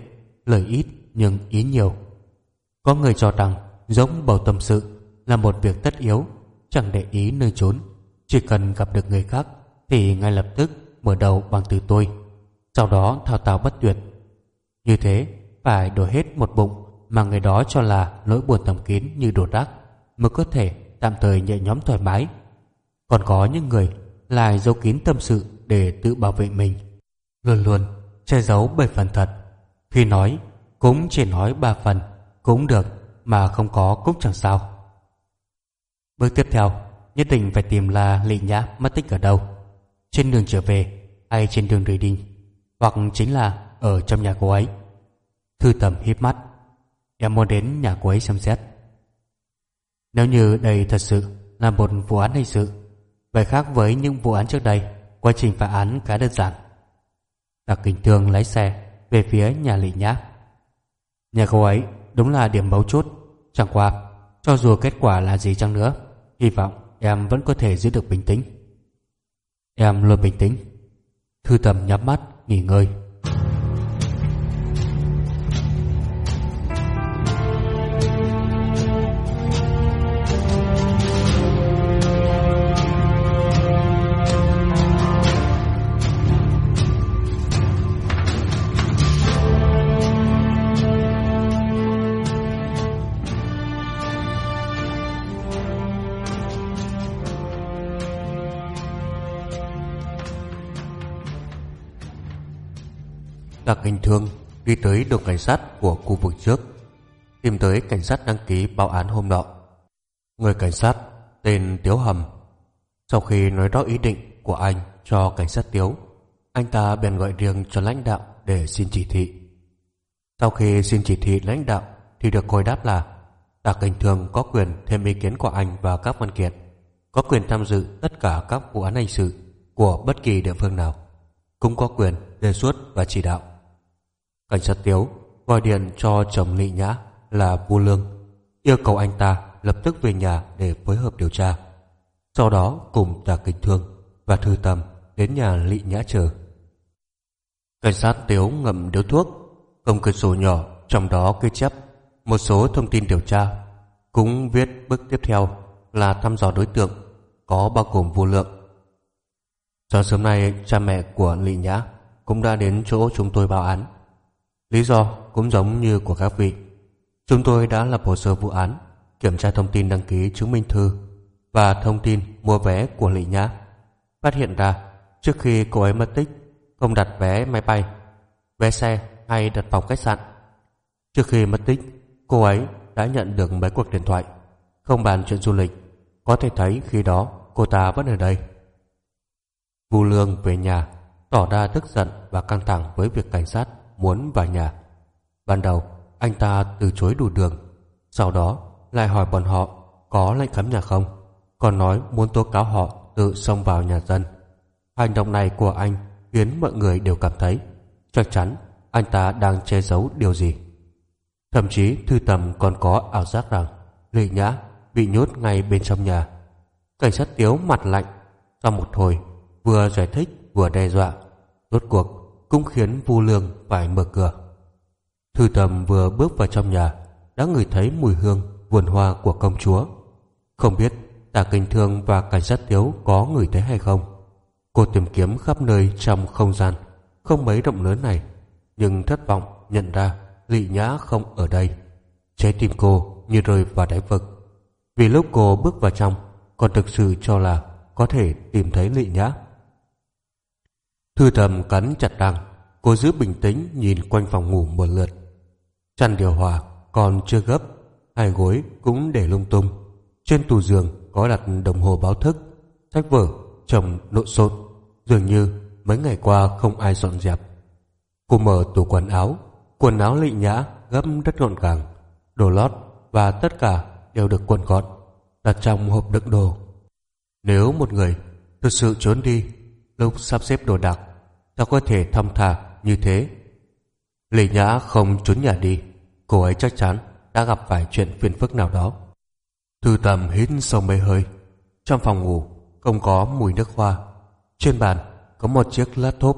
A: lời ít nhưng ý nhiều. Có người cho rằng giống bầu tâm sự là một việc tất yếu, chẳng để ý nơi trốn, chỉ cần gặp được người khác thì ngay lập tức mở đầu bằng từ tôi, sau đó thao tao bất tuyệt. Như thế, phải đổi hết một bụng mà người đó cho là nỗi buồn thầm kín như đổ rác mới có thể tạm thời nhẹ nhóm thoải mái. Còn có những người lại giấu kín tâm sự để tự bảo vệ mình, luôn luôn che giấu bảy phần thật. Khi nói, cũng chỉ nói ba phần, cũng được mà không có cũng chẳng sao. Bước tiếp theo, nhất định phải tìm là Lị Nhã mất tích ở đâu. Trên đường trở về hay trên đường rời đi, hoặc chính là ở trong nhà cô ấy. Thư tầm híp mắt, em muốn đến nhà cô ấy xem xét. Nếu như đây thật sự là một vụ án hình sự, vậy khác với những vụ án trước đây, quá trình phá án khá đơn giản. Đặc kinh thương lái xe về phía nhà Lị Nhã. Nhà cô ấy đúng là điểm mấu chốt, chẳng qua, cho dù kết quả là gì chăng nữa, hy vọng em vẫn có thể giữ được bình tĩnh. Em luôn bình tĩnh. Thư tầm nhắm mắt, nghỉ ngơi. Đi tới đồn cảnh sát của khu vực trước, tìm tới cảnh sát đăng ký báo án hôm nọ. Người cảnh sát tên Tiếu Hầm. Sau khi nói rõ ý định của anh cho cảnh sát Tiếu, anh ta bèn gọi riêng cho lãnh đạo để xin chỉ thị. Sau khi xin chỉ thị lãnh đạo thì được hồi đáp là Đặc Cảnh Thường có quyền thêm ý kiến của anh và các văn kiện, có quyền tham dự tất cả các vụ án hình sự của bất kỳ địa phương nào, cũng có quyền đề xuất và chỉ đạo. Cảnh sát Tiếu gọi điện cho chồng Lị Nhã là Vu Lương, yêu cầu anh ta lập tức về nhà để phối hợp điều tra. Sau đó cùng Tạ Kinh Thương và Thư Tâm đến nhà Lị Nhã chờ. Cảnh sát Tiếu ngậm điếu thuốc, cầm cửa sổ nhỏ trong đó ghi chép một số thông tin điều tra, cũng viết bước tiếp theo là thăm dò đối tượng có bao gồm vô lượng. Sáng sớm nay, cha mẹ của Lị Nhã cũng đã đến chỗ chúng tôi báo án. Lý do cũng giống như của các vị. Chúng tôi đã lập hồ sơ vụ án, kiểm tra thông tin đăng ký chứng minh thư và thông tin mua vé của Lị Nhã. Phát hiện ra, trước khi cô ấy mất tích, không đặt vé máy bay, vé xe hay đặt phòng khách sạn. Trước khi mất tích, cô ấy đã nhận được mấy cuộc điện thoại, không bàn chuyện du lịch. Có thể thấy khi đó cô ta vẫn ở đây. Vu Lương về nhà, tỏ ra tức giận và căng thẳng với việc cảnh sát muốn vào nhà. Ban đầu, anh ta từ chối đủ đường. Sau đó, lại hỏi bọn họ có lệnh cấm nhà không, còn nói muốn tố cáo họ tự xông vào nhà dân. Hành động này của anh khiến mọi người đều cảm thấy chắc chắn anh ta đang che giấu điều gì. Thậm chí Thư Tầm còn có ảo giác rằng Lệ Nhã bị nhốt ngay bên trong nhà. Cảnh sát Tiếu mặt lạnh, sau một hồi vừa giải thích vừa đe dọa, rốt cuộc cũng khiến Vu Lương phải mở cửa. Thư Tầm vừa bước vào trong nhà đã ngửi thấy mùi hương vườn hoa của công chúa. Không biết Tả Kinh Thương và cảnh sát Tiếu có ngửi thấy hay không. Cô tìm kiếm khắp nơi trong không gian không mấy rộng lớn này, nhưng thất vọng nhận ra Lị Nhã không ở đây. Trái tim cô như rơi vào đáy vực. Vì lúc cô bước vào trong, còn thực sự cho là có thể tìm thấy Lị Nhã. Thư thầm cắn chặt răng, cô giữ bình tĩnh nhìn quanh phòng ngủ một lượt. Chăn điều hòa còn chưa gấp, hai gối cũng để lung tung. Trên tủ giường có đặt đồng hồ báo thức, sách vở, chồng lộn xộn, dường như mấy ngày qua không ai dọn dẹp. Cô mở tủ quần áo, quần áo lị nhã gấp rất gọn gàng, đồ lót và tất cả đều được quần gọn, đặt trong hộp đựng đồ. Nếu một người thực sự trốn đi lúc sắp xếp đồ đạc, sao có thể thong thả như thế? lê nhã không trốn nhà đi, cô ấy chắc chắn đã gặp phải chuyện phiền phức nào đó. Thư tầm hít sâu mấy hơi. Trong phòng ngủ không có mùi nước hoa. Trên bàn có một chiếc laptop.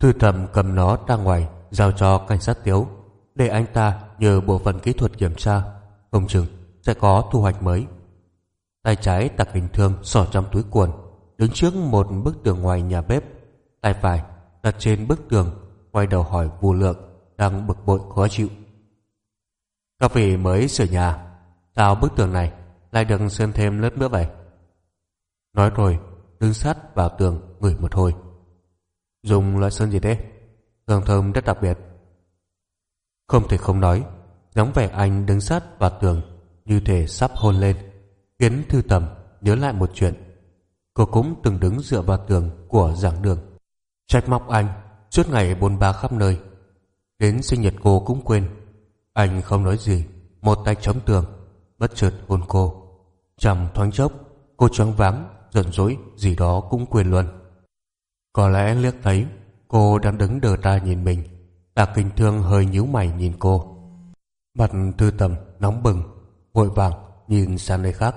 A: Thư tầm cầm nó ra ngoài giao cho cảnh sát tiếu để anh ta nhờ bộ phận kỹ thuật kiểm tra. Không chừng sẽ có thu hoạch mới. Tay trái tặc hình thương xỏ trong túi quần đứng trước một bức tường ngoài nhà bếp. Tay phải đặt trên bức tường quay đầu hỏi vô lượng đang bực bội khó chịu. Các vị mới sửa nhà Sao bức tường này lại được sơn thêm lớp nữa vậy? Nói rồi, đứng sát vào tường ngửi một hồi. Dùng loại sơn gì thế? Hương thơm rất đặc biệt. Không thể không nói, dáng vẻ anh đứng sát vào tường như thể sắp hôn lên, khiến Thư Tầm nhớ lại một chuyện. Cô cũng từng đứng dựa vào tường của giảng đường. Trách móc anh suốt ngày bôn ba khắp nơi. Đến sinh nhật cô cũng quên. Anh không nói gì, một tay chống tường, bất chợt hôn cô. Trong thoáng chốc, cô choáng váng, giận dỗi gì đó cũng quên luôn. Có lẽ liếc thấy cô đang đứng đờ ra nhìn mình, Tạ Kinh Thương hơi nhíu mày nhìn cô. Mặt thư tầm nóng bừng, vội vàng nhìn sang nơi khác.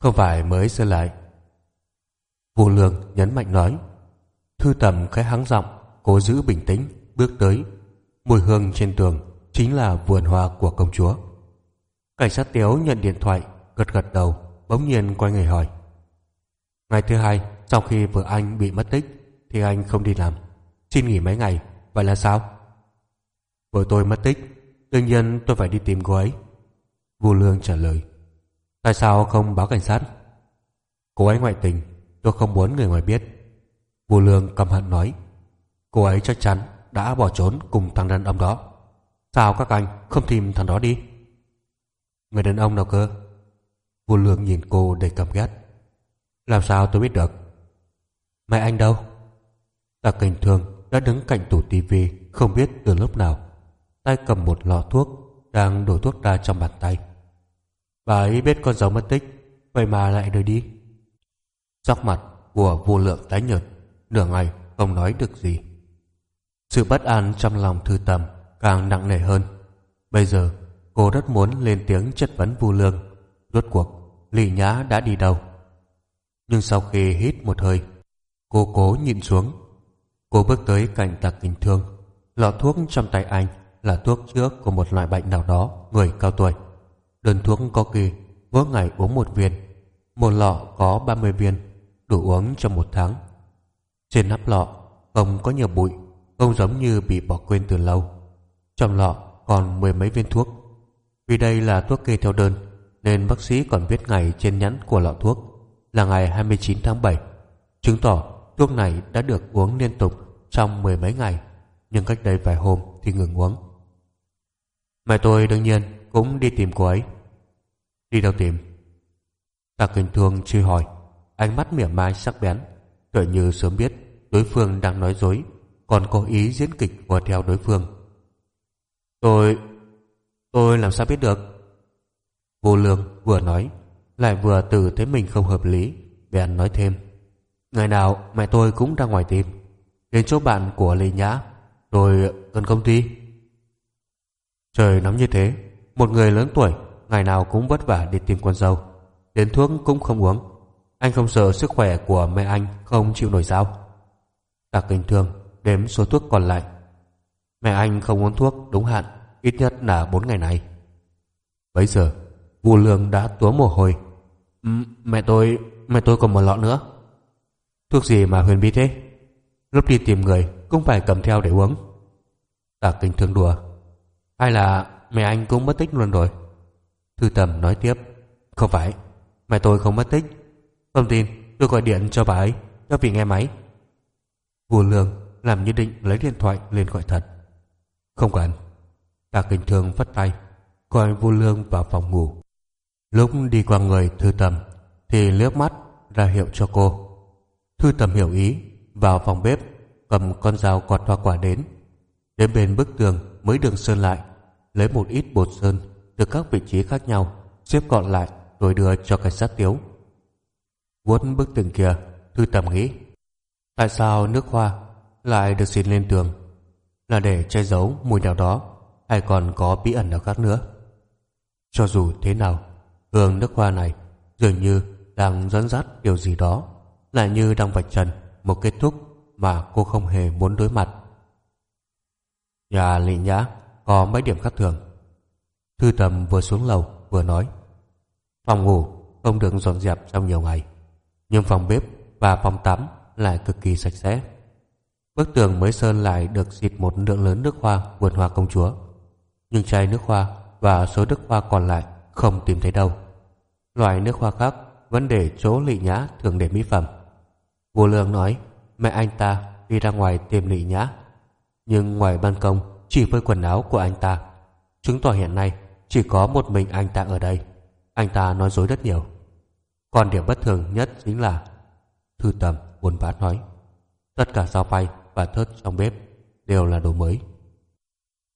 A: Không phải mới sơ lại. Vô lương nhấn mạnh nói. Thư tầm khẽ hắng giọng, cố giữ bình tĩnh, bước tới. Mùi hương trên tường chính là vườn hoa của công chúa. Cảnh sát tiếu nhận điện thoại, gật gật đầu, bỗng nhiên quay người hỏi. Ngày thứ hai, sau khi vợ anh bị mất tích, thì anh không đi làm. Xin nghỉ mấy ngày, vậy là sao? Vợ tôi mất tích, đương nhiên tôi phải đi tìm cô ấy. Vô Lương trả lời. Tại sao không báo cảnh sát? Cô ấy ngoại tình, tôi không muốn người ngoài biết. Vô Lương căm hận nói. Cô ấy chắc chắn đã bỏ trốn cùng thằng đàn ông đó. Sao các anh không tìm thằng đó đi? Người đàn ông nào cơ? Vô Lương nhìn cô đầy căm ghét. Làm sao tôi biết được? Mẹ anh đâu? Tạ Cảnh Thương đã đứng cạnh tủ tivi không biết từ lúc nào. Tay cầm một lọ thuốc đang đổ thuốc ra trong bàn tay. Bà ấy biết con dấu mất tích, vậy mà lại rời đi. Sắc mặt của vô lượng tái nhợt nửa ngày không nói được gì. Sự bất an trong lòng thư tầm càng nặng nề hơn. Bây giờ cô rất muốn lên tiếng chất vấn vô lương. Rốt cuộc, Lý Nhã đã đi đâu? Nhưng sau khi hít một hơi, cô cố nhìn xuống. Cô bước tới cạnh tạc kinh thương. Lọ thuốc trong tay anh là thuốc chữa của một loại bệnh nào đó người cao tuổi. Đơn thuốc có kỳ mỗi ngày uống một viên. Một lọ có 30 viên, đủ uống trong một tháng. Trên nắp lọ không có nhiều bụi, không giống như bị bỏ quên từ lâu. Trong lọ còn mười mấy viên thuốc. Vì đây là thuốc kê theo đơn, nên bác sĩ còn viết ngày trên nhãn của lọ thuốc là ngày 29 tháng 7, chứng tỏ thuốc này đã được uống liên tục trong mười mấy ngày, nhưng cách đây vài hôm thì ngừng uống. Mẹ tôi đương nhiên cũng đi tìm cô ấy. Đi đâu tìm? Tạ Kinh Thương truy hỏi, ánh mắt mỉa mai sắc bén, tựa như sớm biết đối phương đang nói dối, còn cố ý diễn kịch hùa theo đối phương. Tôi... tôi làm sao biết được? Vô lương vừa nói, lại vừa tự thấy mình không hợp lý, bèn nói thêm. Ngày nào mẹ tôi cũng ra ngoài tìm, đến chỗ bạn của Lê Nhã, rồi gần công ty. Trời nóng như thế, một người lớn tuổi ngày nào cũng vất vả đi tìm con dâu, đến thuốc cũng không uống. Anh không sợ sức khỏe của mẹ anh không chịu nổi sao? Tạc kinh thương đếm số thuốc còn lại. Mẹ anh không uống thuốc đúng hạn, ít nhất là bốn ngày này. Bấy giờ, Vu Lương đã túa mồ hôi. Ừ, mẹ tôi, mẹ tôi còn một lọ nữa. Thuốc gì mà huyền bí thế? Lúc đi tìm người cũng phải cầm theo để uống. Tạc kinh thương đùa. Hay là mẹ anh cũng mất tích luôn rồi? Thư tầm nói tiếp. Không phải, mẹ tôi không mất tích. Không tin, tôi gọi điện cho bà ấy, cho vì nghe máy. Vua Lương làm như định lấy điện thoại lên gọi thật. Không cần. Tạc kinh thương vất tay, gọi vua Lương vào phòng ngủ. Lúc đi qua người thư tầm thì liếc mắt ra hiệu cho cô. Thư tầm hiểu ý, vào phòng bếp, cầm con dao quạt hoa quả đến. Đến bên bức tường mới đường sơn lại, lấy một ít bột sơn từ các vị trí khác nhau, xếp gọn lại rồi đưa cho cảnh sát tiếu. Vuốt bức tường kia, Thư tầm nghĩ, tại sao nước hoa lại được xin lên tường? Là để che giấu mùi nào đó hay còn có bí ẩn nào khác nữa? Cho dù thế nào, hương nước hoa này dường như đang dẫn dắt điều gì đó, lại như đang vạch trần một kết thúc mà cô không hề muốn đối mặt. Nhà Lị Nhã có mấy điểm khác thường. Thư Tầm vừa xuống lầu vừa nói Phòng ngủ không được dọn dẹp trong nhiều ngày nhưng phòng bếp và phòng tắm lại cực kỳ sạch sẽ. Bức tường mới sơn lại được xịt một lượng lớn nước hoa vườn hoa công chúa. Nhưng chai nước hoa và số nước hoa còn lại không tìm thấy đâu. Loại nước hoa khác vẫn để chỗ lị nhã thường để mỹ phẩm. Vua Lương nói, mẹ anh ta đi ra ngoài tìm lị nhã. Nhưng ngoài ban công, chỉ với quần áo của anh ta, Chứng tỏ hiện nay chỉ có một mình anh ta ở đây. Anh ta nói dối rất nhiều. Còn điểm bất thường nhất chính là Thư tầm buồn bã nói, Tất cả dao phay và thớt trong bếp Đều là đồ mới.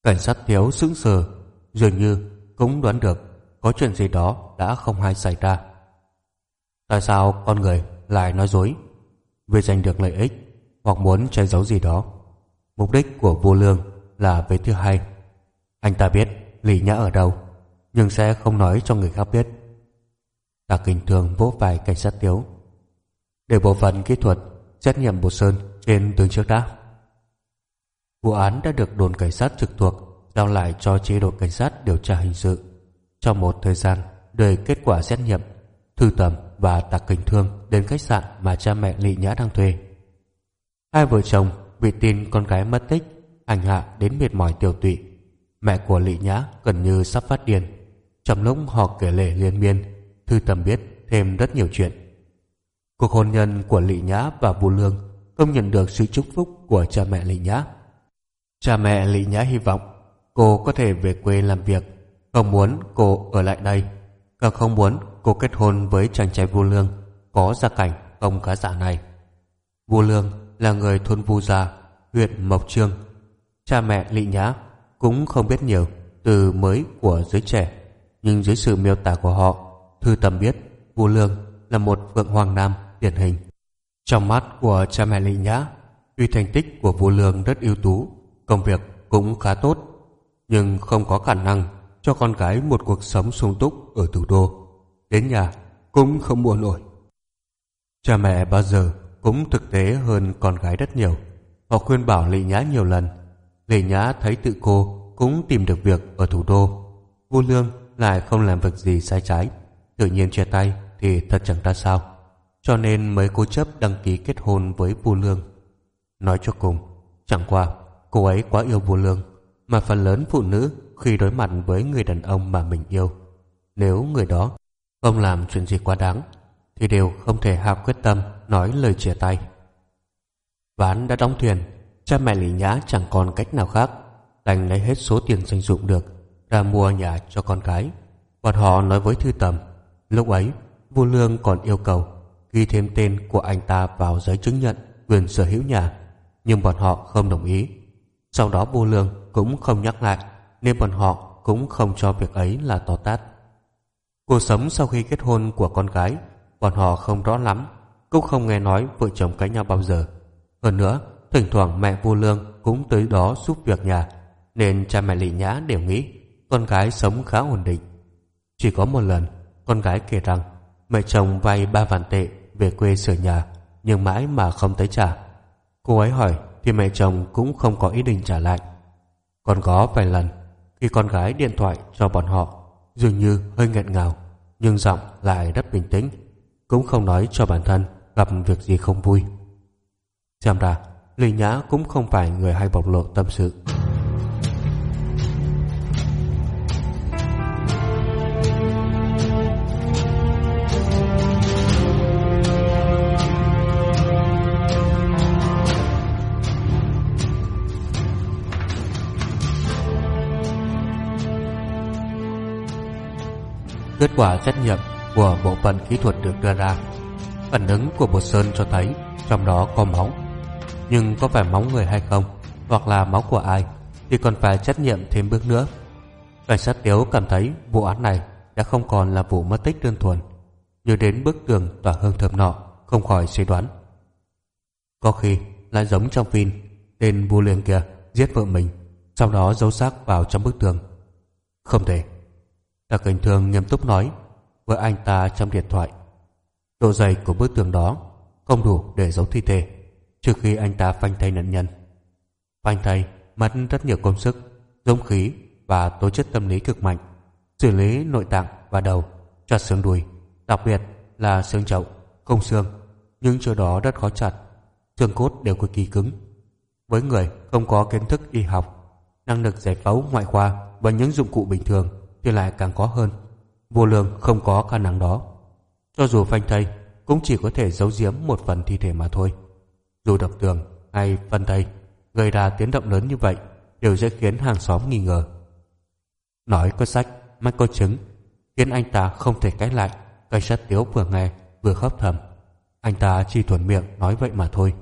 A: Cảnh sát thiếu sững sờ, Dường như cũng đoán được Có chuyện gì đó đã không hay xảy ra. Tại sao con người lại nói dối Vì giành được lợi ích Hoặc muốn che giấu gì đó? Mục đích của vô lương là về thứ hai. Anh ta biết Lý Nhã ở đâu, nhưng sẽ không nói cho người khác biết. Tạ Kinh Thường vỗ vai cảnh sát tiếu để bộ phận kỹ thuật xét nghiệm bột sơn trên tường trước đã. Vụ án đã được đồn cảnh sát trực thuộc giao lại cho chế độ cảnh sát điều tra hình sự. Trong một thời gian đợi kết quả xét nghiệm, Thư Tầm và Tạc Kinh Thương đến khách sạn mà cha mẹ Lị Nhã đang thuê. Hai vợ chồng bị tin con gái mất tích, hành hạ đến mệt mỏi tiểu tụy. Mẹ của Lị Nhã gần như sắp phát điên trong lúc họ kể lể liên miên, Thư Tầm biết thêm rất nhiều chuyện. Cuộc hôn nhân của Lị Nhã và Vu Lương không nhận được sự chúc phúc của cha mẹ Lị Nhã. Cha mẹ Lị Nhã hy vọng cô có thể về quê làm việc, không muốn cô ở lại đây, càng không muốn cô kết hôn với chàng trai Vu Lương có gia cảnh không khá giả này. Vu Lương là người thôn Vu Gia, huyện Mộc Trương. Cha mẹ Lị Nhã cũng không biết nhiều từ mới của giới trẻ nhưng dưới sự miêu tả của họ thư tầm biết vu lương là một vượng hoàng nam điển hình. Trong mắt của cha mẹ lị nhã, tuy thành tích của vu lương rất ưu tú, công việc cũng khá tốt, nhưng không có khả năng cho con gái một cuộc sống sung túc ở thủ đô. Đến nhà cũng không mua nổi. Cha mẹ bao giờ cũng thực tế hơn con gái rất nhiều. Họ khuyên bảo lị nhã nhiều lần. Lị nhã thấy tự cô cũng tìm được việc ở thủ đô. Vu lương lại không làm việc gì sai trái tự nhiên chia tay thì thật chẳng ra sao. Cho nên mới cố chấp đăng ký kết hôn với vua lương. Nói cho cùng chẳng qua cô ấy quá yêu vua lương mà phần lớn phụ nữ khi đối mặt với người đàn ông mà mình yêu. Nếu người đó không làm chuyện gì quá đáng thì đều không thể hạ quyết tâm nói lời chia tay. Ván đã đóng thuyền cha mẹ lý nhã chẳng còn cách nào khác đành lấy hết số tiền dành dụng được ra mua nhà cho con cái, bọn họ nói với thư tầm lúc ấy vua lương còn yêu cầu ghi thêm tên của anh ta vào giấy chứng nhận quyền sở hữu nhà nhưng bọn họ không đồng ý. Sau đó vua lương cũng không nhắc lại nên bọn họ cũng không cho việc ấy là to tát. Cuộc sống sau khi kết hôn của con gái bọn họ không rõ lắm cũng không nghe nói vợ chồng cãi nhau bao giờ. Hơn nữa thỉnh thoảng mẹ vua lương cũng tới đó giúp việc nhà nên cha mẹ lị nhã đều nghĩ con gái sống khá ổn định. Chỉ có một lần, con gái kể rằng, mẹ chồng vay ba vạn tệ về quê sửa nhà, nhưng mãi mà không tới trả. Cô ấy hỏi thì mẹ chồng cũng không có ý định trả lại. Còn có vài lần, khi con gái điện thoại cho bọn họ, dường như hơi nghẹn ngào, nhưng giọng lại rất bình tĩnh, cũng không nói cho bản thân gặp việc gì không vui. Xem ra, Lý Nhã cũng không phải người hay bộc lộ tâm sự. Kết quả xét nghiệm của bộ phận kỹ thuật được đưa ra. Phản ứng của bột sơn cho thấy trong đó có máu. Nhưng có phải máu người hay không, hoặc là máu của ai, thì còn phải xét nghiệm thêm bước nữa. Cảnh sát Tiếu cảm thấy vụ án này đã không còn là vụ mất tích đơn thuần, như đến bức tường tỏa hương thơm nọ, không khỏi suy đoán. Có khi lại giống trong phim, tên vua liền kia giết vợ mình, sau đó giấu xác vào trong bức tường. Không thể. Đặc cảnh thường nghiêm túc nói với anh ta trong điện thoại. Độ dày của bức tường đó không đủ để giấu thi thể trừ khi anh ta phanh thay nạn nhân. Phanh thay mất rất nhiều công sức, giống khí và tố chất tâm lý cực mạnh, xử lý nội tạng và đầu, chặt xương đùi, đặc biệt là xương chậu, không xương, nhưng chỗ đó rất khó chặt, xương cốt đều cực kỳ cứng. Với người không có kiến thức y học, năng lực giải phẫu ngoại khoa và những dụng cụ bình thường thì lại càng có hơn. Vô lương không có khả năng đó. Cho dù phanh thây cũng chỉ có thể giấu giếm một phần thi thể mà thôi. Dù đập tường hay phân thây gây ra tiếng động lớn như vậy đều sẽ khiến hàng xóm nghi ngờ. Nói có sách, mắt có chứng khiến anh ta không thể cãi lại. cây sắt tiếu vừa nghe vừa khóc thầm. Anh ta chỉ thuần miệng nói vậy mà thôi.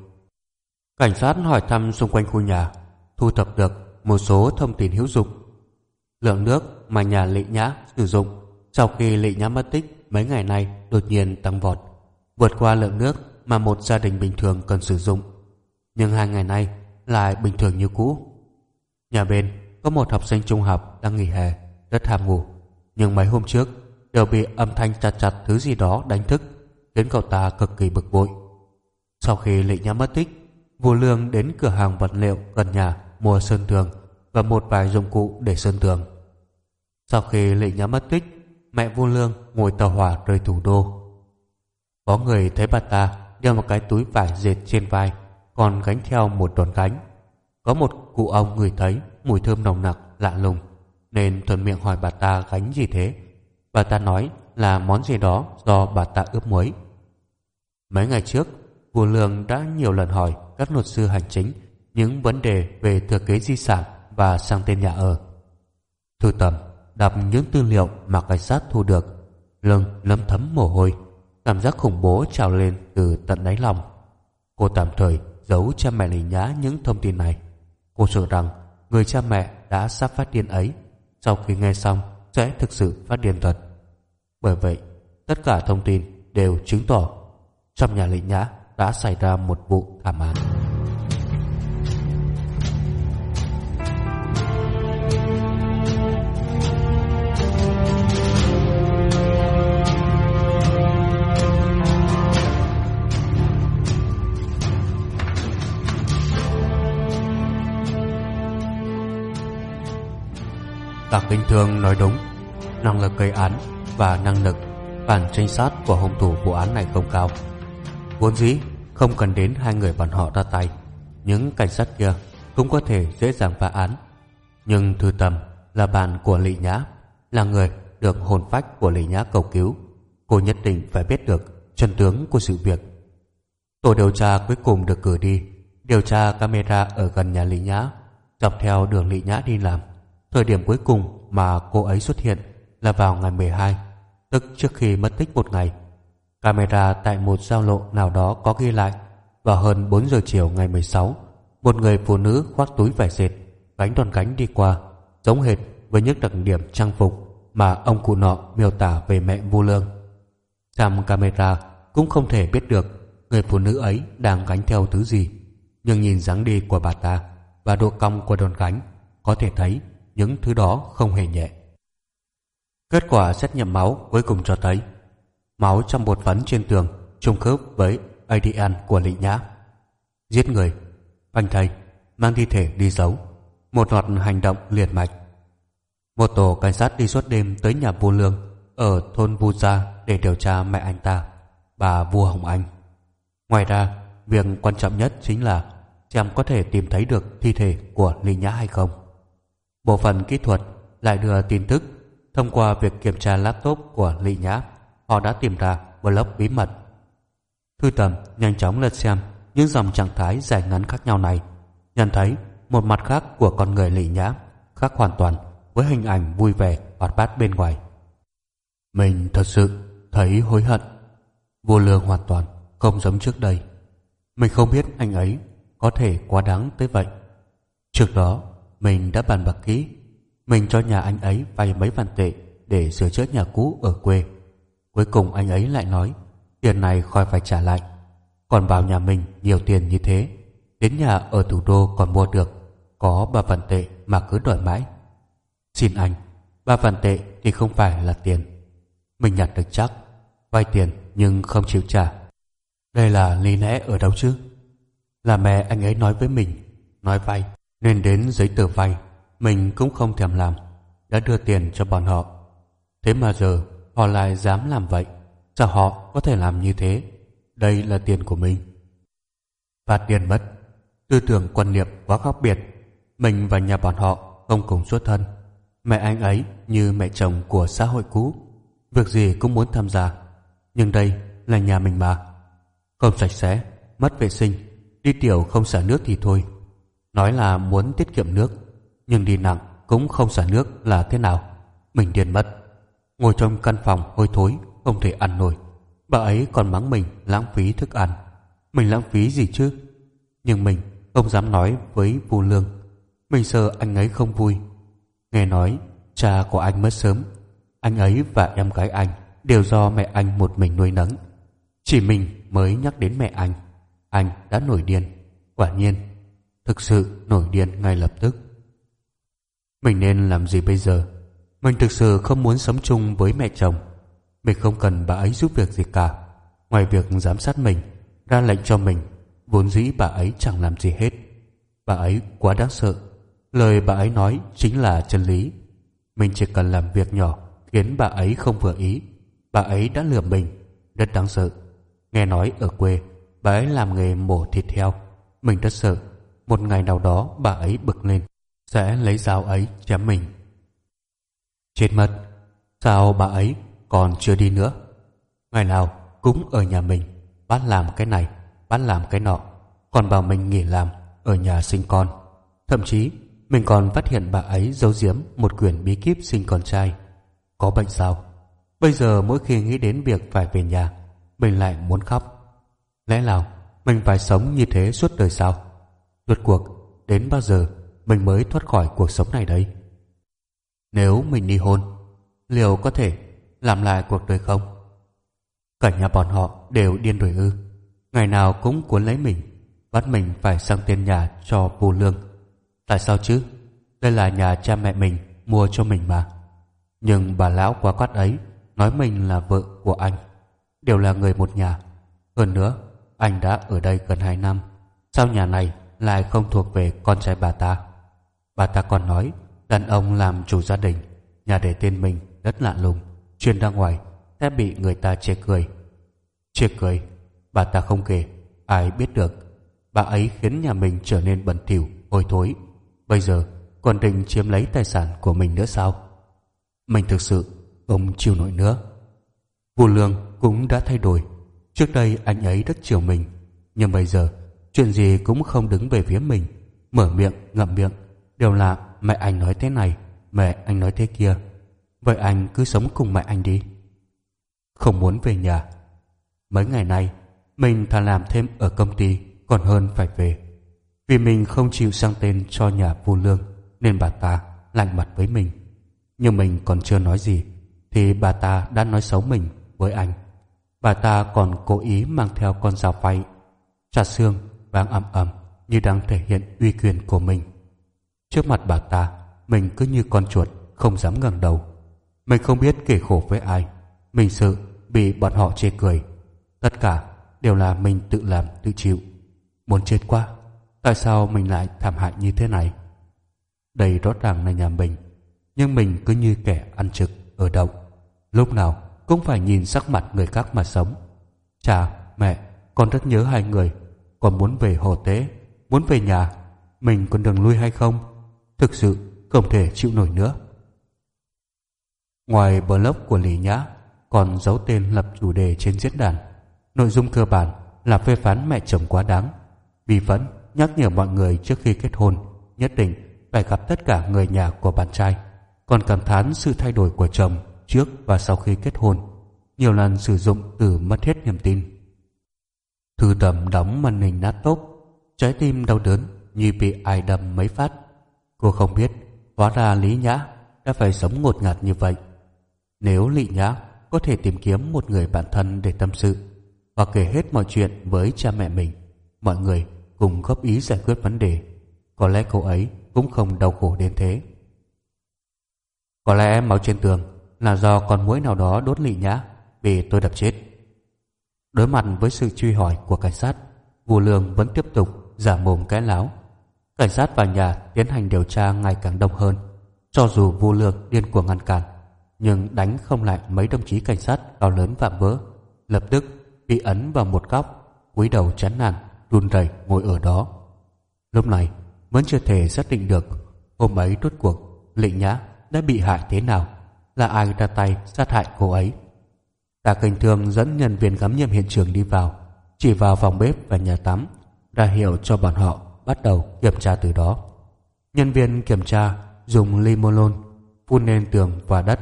A: Cảnh sát hỏi thăm xung quanh khu nhà thu thập được một số thông tin hữu dụng. Lượng nước mà nhà Lị Nhã sử dụng sau khi Lị Nhã mất tích mấy ngày nay đột nhiên tăng vọt, vượt qua lượng nước mà một gia đình bình thường cần sử dụng. Nhưng hai ngày nay lại bình thường như cũ. Nhà bên có một học sinh trung học đang nghỉ hè, rất ham ngủ. Nhưng mấy hôm trước đều bị âm thanh chặt chặt thứ gì đó đánh thức, khiến cậu ta cực kỳ bực bội. Sau khi Lị Nhã mất tích, Vua Lương đến cửa hàng vật liệu gần nhà mua sơn tường và một vài dụng cụ để sơn tường. Sau khi lệ Nhã mất tích, mẹ Vua Lương ngồi tàu hỏa rời thủ đô. Có người thấy bà ta đeo một cái túi vải dệt trên vai, còn gánh theo một đòn gánh. Có một cụ ông người thấy mùi thơm nồng nặc lạ lùng, nên thuận miệng hỏi bà ta gánh gì thế. Bà ta nói là món gì đó do bà ta ướp muối. Mấy ngày trước, vua Lương đã nhiều lần hỏi các luật sư hành chính những vấn đề về thừa kế di sản và sang tên nhà ở. Thư tầm đọc những tư liệu mà cảnh sát thu được, lưng lấm thấm mồ hôi, cảm giác khủng bố trào lên từ tận đáy lòng. Cô tạm thời giấu cha mẹ lì Nhã những thông tin này. Cô sợ rằng người cha mẹ đã sắp phát điên ấy, sau khi nghe xong sẽ thực sự phát điên thật. Bởi vậy, tất cả thông tin đều chứng tỏ trong nhà Lý Nhã đã xảy ra một vụ thảm án. Tạc Kinh Thương nói đúng. Năng lực gây án và năng lực phản trinh sát của hung thủ vụ án này không cao. Vốn dĩ, không cần đến hai người bọn họ ra tay. Những cảnh sát kia cũng có thể dễ dàng phá án. Nhưng Thư Tâm là bạn của Lị Nhã, Là người được hồn phách của Lị Nhã cầu cứu. Cô nhất định phải biết được chân tướng của sự việc. Tổ điều tra cuối cùng được cử đi, Điều tra camera ở gần nhà Lị Nhã, Dọc theo đường Lị Nhã đi làm. Thời điểm cuối cùng mà cô ấy xuất hiện là vào ngày 12, tức trước khi mất tích một ngày. Camera tại một giao lộ nào đó có ghi lại vào hơn 4 giờ chiều ngày 16, một người phụ nữ khoác túi vải dệt, gánh đòn gánh đi qua, giống hệt với những đặc điểm trang phục mà ông cụ nọ miêu tả về mẹ vô Lương. Trong camera cũng không thể biết được người phụ nữ ấy đang gánh theo thứ gì, nhưng nhìn dáng đi của bà ta và độ cong của đòn gánh có thể thấy những thứ đó không hề nhẹ Kết quả xét nghiệm máu cuối cùng cho thấy máu trong bột phấn trên tường trùng khớp với ADN của Lị Nhã. Giết người, phanh thây, mang thi thể đi giấu, một loạt hành động liền mạch. Một tổ cảnh sát đi suốt đêm tới nhà vua Lương ở thôn Vu Gia để điều tra mẹ anh ta, bà vua Hồng Anh. Ngoài ra, việc quan trọng nhất chính là xem có thể tìm thấy được thi thể của Lý Nhã hay không. Bộ phận kỹ thuật lại đưa tin tức thông qua việc kiểm tra laptop của Lý Nhã, họ đã tìm ra blog bí mật. Thư tầm nhanh chóng lật xem những dòng trạng thái dài ngắn khác nhau này, nhận thấy một mặt khác của con người Lý Nhã khác hoàn toàn với hình ảnh vui vẻ hoạt bát bên ngoài. Mình thật sự thấy hối hận. Vô lương hoàn toàn không giống trước đây. Mình không biết anh ấy có thể quá đáng tới vậy. Trước đó, mình đã bàn bạc kỹ. Mình cho nhà anh ấy vay mấy vạn tệ để sửa chữa nhà cũ ở quê. Cuối cùng anh ấy lại nói tiền này khỏi phải trả lại. Còn vào nhà mình nhiều tiền như thế, đến nhà ở thủ đô còn mua được, có ba vạn tệ mà cứ đòi mãi. Xin anh, ba vạn tệ thì không phải là tiền. Mình nhặt được chắc, vay tiền nhưng không chịu trả. Đây là lý lẽ ở đâu chứ? Là mẹ anh ấy nói với mình, nói vay, nên đến giấy tờ vay, mình cũng không thèm làm, đã đưa tiền cho bọn họ. Thế mà giờ họ lại dám làm vậy, sao họ có thể làm như thế? Đây là tiền của mình. Phạt tiền mất, tư tưởng quan niệm quá khác biệt, mình và nhà bọn họ không cùng xuất thân. Mẹ anh ấy như mẹ chồng của xã hội cũ, việc gì cũng muốn tham gia, nhưng đây là nhà mình mà. Không sạch sẽ, mất vệ sinh, đi tiểu không xả nước thì thôi. Nói là muốn tiết kiệm nước, nhưng đi nặng cũng không xả nước là thế nào. Mình điên mất. Ngồi trong căn phòng hôi thối, không thể ăn nổi. Bà ấy còn mắng mình lãng phí thức ăn. Mình lãng phí gì chứ? Nhưng mình không dám nói với Vu Lương. Mình sợ anh ấy không vui. Nghe nói cha của anh mất sớm. Anh ấy và em gái anh đều do mẹ anh một mình nuôi nấng. Chỉ mình mới nhắc đến mẹ anh anh đã nổi điên quả nhiên thực sự nổi điên ngay lập tức. Mình nên làm gì bây giờ? Mình thực sự không muốn sống chung với mẹ chồng. Mình không cần bà ấy giúp việc gì cả. Ngoài việc giám sát mình, ra lệnh cho mình, vốn dĩ bà ấy chẳng làm gì hết. Bà ấy quá đáng sợ. Lời bà ấy nói chính là chân lý. Mình chỉ cần làm việc nhỏ khiến bà ấy không vừa ý. Bà ấy đã lừa mình. Rất đáng sợ. Nghe nói ở quê, bà ấy làm nghề mổ thịt heo. Mình rất sợ một ngày nào đó, bà ấy bực lên. Sẽ lấy dao ấy chém mình. Chết mất. Sao bà ấy còn chưa đi nữa? Ngày nào cũng ở nhà mình. Bắt làm cái này bắt làm cái nọ. Còn bảo mình nghỉ làm ở nhà sinh con. Thậm chí, mình còn phát hiện bà ấy giấu giếm một quyển bí kíp sinh con trai. Có bệnh sao? Bây giờ mỗi khi nghĩ đến việc phải về nhà, mình lại muốn khóc. Lẽ nào mình phải sống như thế suốt đời sao? Rốt cuộc, đến bao giờ mình mới thoát khỏi cuộc sống này đấy? Nếu mình ly hôn, liệu có thể làm lại cuộc đời không? Cả nhà bọn họ đều điên đuổi ư. Ngày nào cũng cuốn lấy mình, bắt mình phải sang tên nhà cho vô lương. Tại sao chứ? Đây là nhà cha mẹ mình mua cho mình mà. Nhưng bà lão quá quát ấy nói mình là vợ của anh. Đều là người một nhà. Hơn nữa, anh đã ở đây gần hai năm Sao nhà này lại không thuộc về con trai bà ta. Bà ta còn nói, Đàn ông làm chủ gia đình, Nhà để tên mình rất lạ lùng, Chuyên ra ngoài, sẽ bị người ta chê cười. Chê cười, Bà ta không kể, Ai biết được. Bà ấy khiến nhà mình trở nên bẩn thỉu hôi thối. Bây giờ, còn định chiếm lấy tài sản của mình nữa sao? Mình thực sự không chịu nổi nữa. Vua Lương cũng đã thay đổi. Trước đây anh ấy rất chiều mình, Nhưng bây giờ Chuyện gì cũng không đứng về phía mình. Mở miệng, ngậm miệng. Đều là, mẹ anh nói thế này, Mẹ anh nói thế kia. Vậy anh cứ sống cùng mẹ anh đi. Không muốn về nhà. Mấy ngày nay, Mình thà làm thêm ở công ty, Còn hơn phải về. Vì mình không chịu sang tên cho nhà vô lương, Nên bà ta lạnh mặt với mình. Nhưng mình còn chưa nói gì, Thì bà ta đã nói xấu mình với anh. Bà ta còn cố ý mang theo con dao phay trà xương vang ầm ầm Như đang thể hiện uy quyền của mình. Trước mặt bà ta Mình cứ như con chuột Không dám ngẩng đầu. Mình không biết kể khổ với ai. Mình sợ bị bọn họ chê cười. Tất cả đều là mình tự làm tự chịu. Muốn chết quá Tại sao mình lại thảm hại như thế này? Đây rõ ràng là nhà mình Nhưng mình cứ như kẻ ăn trực Ở động Lúc nào cũng phải nhìn sắc mặt người khác mà sống. Cha, mẹ Con rất nhớ hai người còn muốn về hồ tế, Muốn về nhà, Mình còn đường lui hay không Thực sự không thể chịu nổi nữa Ngoài blog của Lý Nhã, còn giấu tên lập chủ đề trên diễn đàn. Nội dung cơ bản là phê phán mẹ chồng quá đáng. Vì vẫn nhắc nhở mọi người trước khi kết hôn, nhất định phải gặp tất cả người nhà của bạn trai. Còn cảm thán sự thay đổi của chồng trước và sau khi kết hôn. Nhiều lần sử dụng từ mất hết niềm tin. Thư tầm đóng màn hình nát tốt, trái tim đau đớn như bị ai đâm mấy phát. Cô không biết, hóa ra Lý Nhã đã phải sống ngột ngạt như vậy. Nếu Lị Nhã có thể tìm kiếm một người bạn thân để tâm sự và kể hết mọi chuyện với cha mẹ mình, mọi người cùng góp ý giải quyết vấn đề, có lẽ cô ấy cũng không đau khổ đến thế. Có lẽ máu trên tường là do con muỗi nào đó đốt Lị Nhã bị tôi đập chết. Đối mặt với sự truy hỏi của cảnh sát, Vũ Lương vẫn tiếp tục giả mồm cái láo. Cảnh sát vào nhà tiến hành điều tra ngày càng đông hơn, cho dù Vu Lương điên cuồng ngăn cản nhưng đánh không lại mấy đồng chí cảnh sát cao lớn vạm vỡ lập tức bị ấn vào một góc cúi đầu chán nản run rẩy ngồi ở đó lúc này vẫn chưa thể xác định được hôm ấy rốt cuộc lệnh nhã đã bị hại thế nào là ai ra tay sát hại cô ấy tạ cảnh thương dẫn nhân viên khám nghiệm hiện trường đi vào chỉ vào phòng bếp và nhà tắm ra hiệu cho bọn họ bắt đầu kiểm tra từ đó nhân viên kiểm tra dùng limolon phun lên tường và đất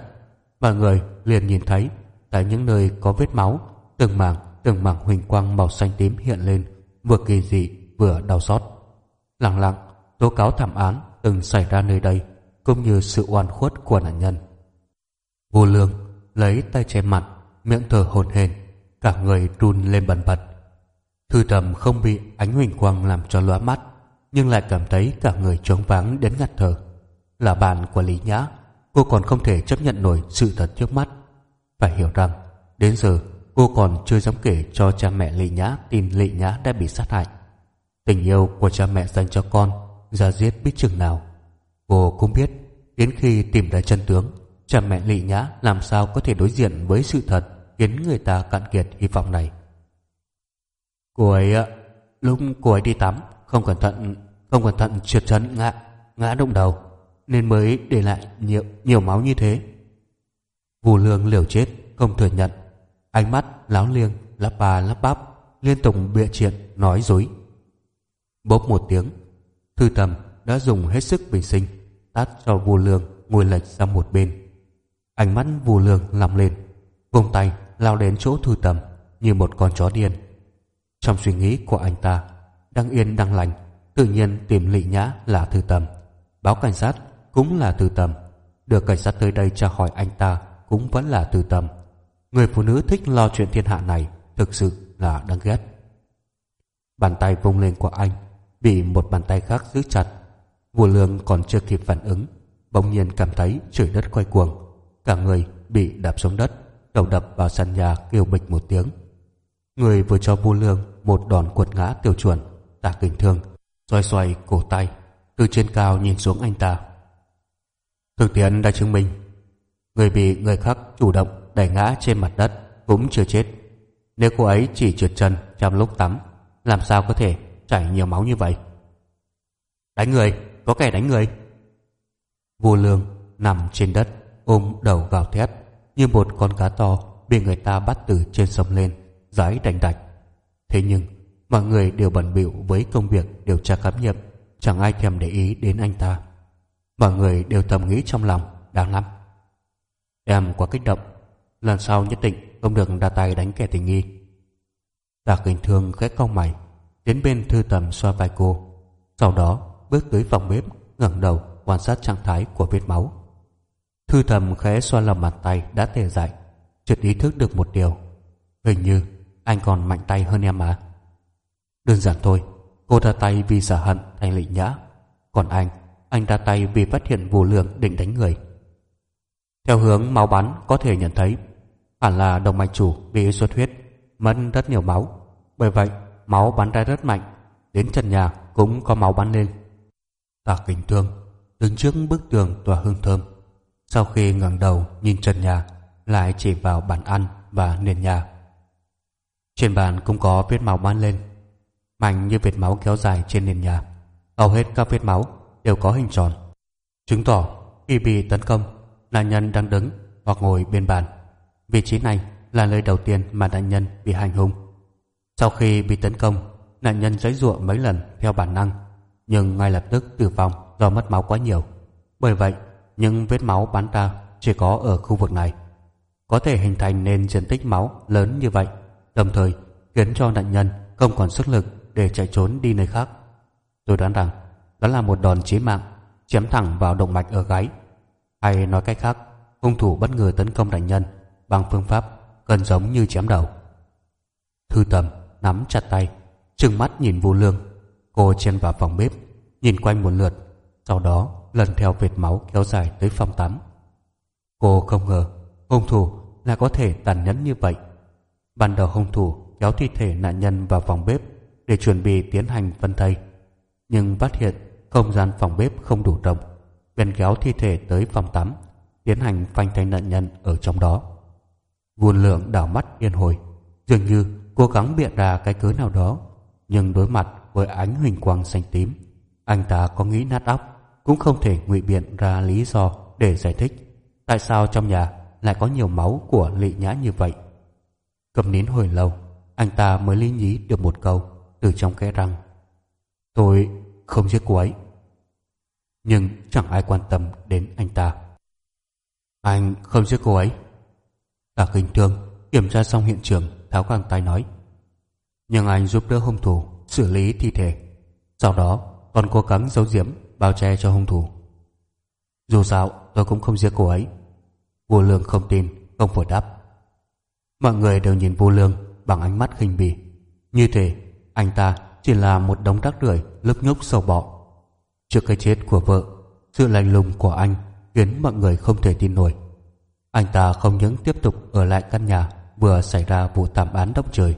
A: Mọi người liền nhìn thấy tại những nơi có vết máu, từng mảng từng mảng huỳnh quang màu xanh tím hiện lên, vừa kỳ dị vừa đau xót. Lặng lặng tố cáo thảm án từng xảy ra nơi đây, cũng như sự oan khuất của nạn nhân. Vô lương lấy tay che mặt, miệng thở hổn hển, cả người run lên bần bật. Thư trầm không bị ánh huỳnh quang làm cho lóa mắt, nhưng lại cảm thấy cả người trống vắng đến ngặt thở. Là bạn của Lý Nhã cô còn không thể chấp nhận nổi sự thật trước mắt. Phải hiểu rằng, đến giờ cô còn chưa dám kể cho cha mẹ Lị Nhã tin Lị Nhã đã bị sát hại. Tình yêu của cha mẹ dành cho con ra giết biết chừng nào. Cô cũng biết, đến khi tìm ra chân tướng, cha mẹ Lị Nhã làm sao có thể đối diện với sự thật khiến người ta cạn kiệt hy vọng này. Cô ấy, ờ, lúc cô ấy đi tắm, không cẩn thận, không cẩn thận trượt chân ngã, ngã động đầu nên mới để lại nhiều nhiều máu như thế. Vù lương liều chết, không thừa nhận. Ánh mắt láo liêng, lắp ba lắp bắp, liên tục bịa chuyện, nói dối. Bốp một tiếng, thư tầm đã dùng hết sức bình sinh, tát cho vù lương ngồi lệch sang một bên. Ánh mắt vù lương lòng lên, vung tay lao đến chỗ thư tầm như một con chó điên. Trong suy nghĩ của anh ta, đang yên đang lành, tự nhiên tìm lị nhã là thư tầm. Báo cảnh sát cũng là thư tầm được cảnh sát tới đây tra hỏi anh ta cũng vẫn là thư tầm người phụ nữ thích lo chuyện thiên hạ này thực sự là đáng ghét. Bàn tay vung lên của anh bị một bàn tay khác giữ chặt. Vua lương còn chưa kịp phản ứng bỗng nhiên cảm thấy trời đất quay cuồng cả người bị đạp xuống đất đầu đập vào sàn nhà kêu bịch một tiếng người vừa cho vua lương một đòn quật ngã tiêu chuẩn tạ kình thương xoay xoay cổ tay từ trên cao nhìn xuống anh ta Thực tiễn đã chứng minh người bị người khác chủ động đẩy ngã trên mặt đất cũng chưa chết. Nếu cô ấy chỉ trượt chân trong lúc tắm, làm sao có thể chảy nhiều máu như vậy? Đánh người, có kẻ đánh người. Vua lương nằm trên đất ôm đầu gào thét như một con cá to bị người ta bắt từ trên sông lên, giái đành đạch. Thế nhưng, mọi người đều bận bịu với công việc điều tra khám nghiệm, chẳng ai thèm để ý đến anh ta. Mọi người đều thầm nghĩ trong lòng Đáng lắm Em quá kích động Lần sau nhất định không được ra tay đánh kẻ tình nghi Tạ kinh thương khẽ cau mày Đến bên thư tầm xoa vai cô Sau đó bước tới phòng bếp ngẩng đầu quan sát trạng thái của vết máu Thư thầm khẽ xoa lòng bàn tay đã tê dại Chợt ý thức được một điều Hình như anh còn mạnh tay hơn em mà Đơn giản thôi Cô ra tay vì sợ hận thành lị nhã Còn anh anh ra tay vì phát hiện vô lượng định đánh người Theo hướng máu bắn có thể nhận thấy hẳn là đồng mạch chủ bị xuất huyết, mất rất nhiều máu. Bởi vậy, máu bắn ra rất mạnh, đến trần nhà cũng có máu bắn lên. Tạ Kính Thương đứng trước bức tường tỏa hương thơm. Sau khi ngẩng đầu nhìn trần nhà, lại chỉ vào bàn ăn và nền nhà. Trên bàn cũng có vết máu bắn lên, mạnh như vết máu kéo dài trên nền nhà. Hầu hết các vết máu đều có hình tròn, chứng tỏ khi bị tấn công, nạn nhân đang đứng hoặc ngồi bên bàn. Vị trí này là nơi đầu tiên mà nạn nhân bị hành hung. Sau khi bị tấn công, nạn nhân giãy ruộng mấy lần theo bản năng, nhưng ngay lập tức tử vong do mất máu quá nhiều. Bởi vậy, những vết máu bắn ra chỉ có ở khu vực này. Có thể hình thành nên diện tích máu lớn như vậy, đồng thời khiến cho nạn nhân không còn sức lực để chạy trốn đi nơi khác. Tôi đoán rằng đó là một đòn chí mạng chém thẳng vào động mạch ở gáy. Hay nói cách khác, hung thủ bất ngờ tấn công nạn nhân bằng phương pháp gần giống như chém đầu. Thư tầm nắm chặt tay, trừng mắt nhìn vô Lương. Cô chen vào phòng bếp, nhìn quanh một lượt, sau đó lần theo vệt máu kéo dài tới phòng tắm. Cô không ngờ hung thủ là có thể tàn nhẫn như vậy. Ban đầu hung thủ kéo thi thể nạn nhân vào phòng bếp để chuẩn bị tiến hành phân thây, nhưng phát hiện không gian phòng bếp không đủ rộng, bèn kéo thi thể tới phòng tắm, tiến hành phanh thây nạn nhân ở trong đó. Vuôn lượng đảo mắt yên hồi, dường như cố gắng biện ra cái cớ nào đó, nhưng đối mặt với ánh huỳnh quang xanh tím, anh ta có nghĩ nát óc, cũng không thể ngụy biện ra lý do để giải thích tại sao trong nhà lại có nhiều máu của lị nhã như vậy. Cầm nín hồi lâu, anh ta mới lý nhí được một câu từ trong kẽ răng. Tôi không giết cô ấy. Nhưng chẳng ai quan tâm đến anh ta. Anh không giết cô ấy. cả Kinh Thương kiểm tra xong hiện trường tháo găng tay nói. Nhưng anh giúp đỡ hung thủ xử lý thi thể. Sau đó còn cố gắng giấu giếm bao che cho hung thủ. Dù sao tôi cũng không giết cô ấy. Vô lương không tin, không phổi đáp. Mọi người đều nhìn vô lương bằng ánh mắt khinh bỉ. Như thế, anh ta chỉ là một đống rác rưởi lấp nhúc sầu bọ. Trước cái chết của vợ, sự lạnh lùng của anh khiến mọi người không thể tin nổi. Anh ta không những tiếp tục ở lại căn nhà vừa xảy ra vụ thảm án động trời,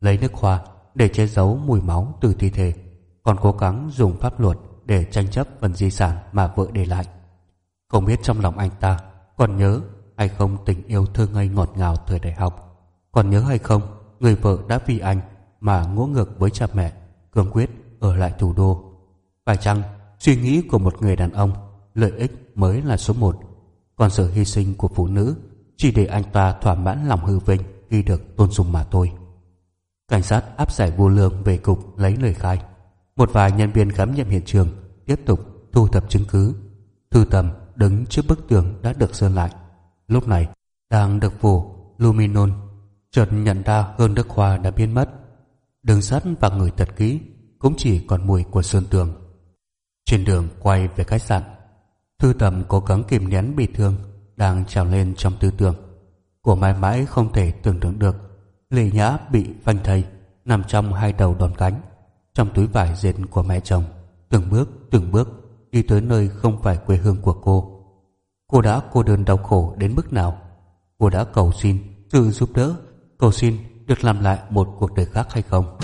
A: lấy nước hoa để che giấu mùi máu từ thi thể, còn cố gắng dùng pháp luật để tranh chấp phần di sản mà vợ để lại. Không biết trong lòng anh ta còn nhớ hay không tình yêu thơ ngây ngọt ngào thời đại học, còn nhớ hay không người vợ đã vì anh mà ngỗ ngược với cha mẹ, cương quyết ở lại thủ đô. Phải chăng suy nghĩ của một người đàn ông lợi ích mới là số một, còn sự hy sinh của phụ nữ chỉ để anh ta thỏa mãn lòng hư vinh khi được tôn sùng mà thôi. Cảnh sát áp giải vô lương về cục lấy lời khai. Một vài nhân viên khám nghiệm hiện trường tiếp tục thu thập chứng cứ. Thư tầm đứng trước bức tường đã được sơn lại. Lúc này đang được phủ luminon chợt nhận ra hơn Đức hoa đã biến mất. Đường sắt và người thật kỹ cũng chỉ còn mùi của sơn tường. Trên đường quay về khách sạn, Thư tầm cố gắng kìm nén bị thương đang trào lên trong tư tưởng. của mãi mãi không thể tưởng tượng được Lê Nhã bị phanh thây nằm trong hai đầu đòn cánh trong túi vải dệt của mẹ chồng từng bước từng bước đi tới nơi không phải quê hương của cô. Cô đã cô đơn đau khổ đến mức nào? Cô đã cầu xin sự giúp đỡ, cầu xin được làm lại một cuộc đời khác hay không?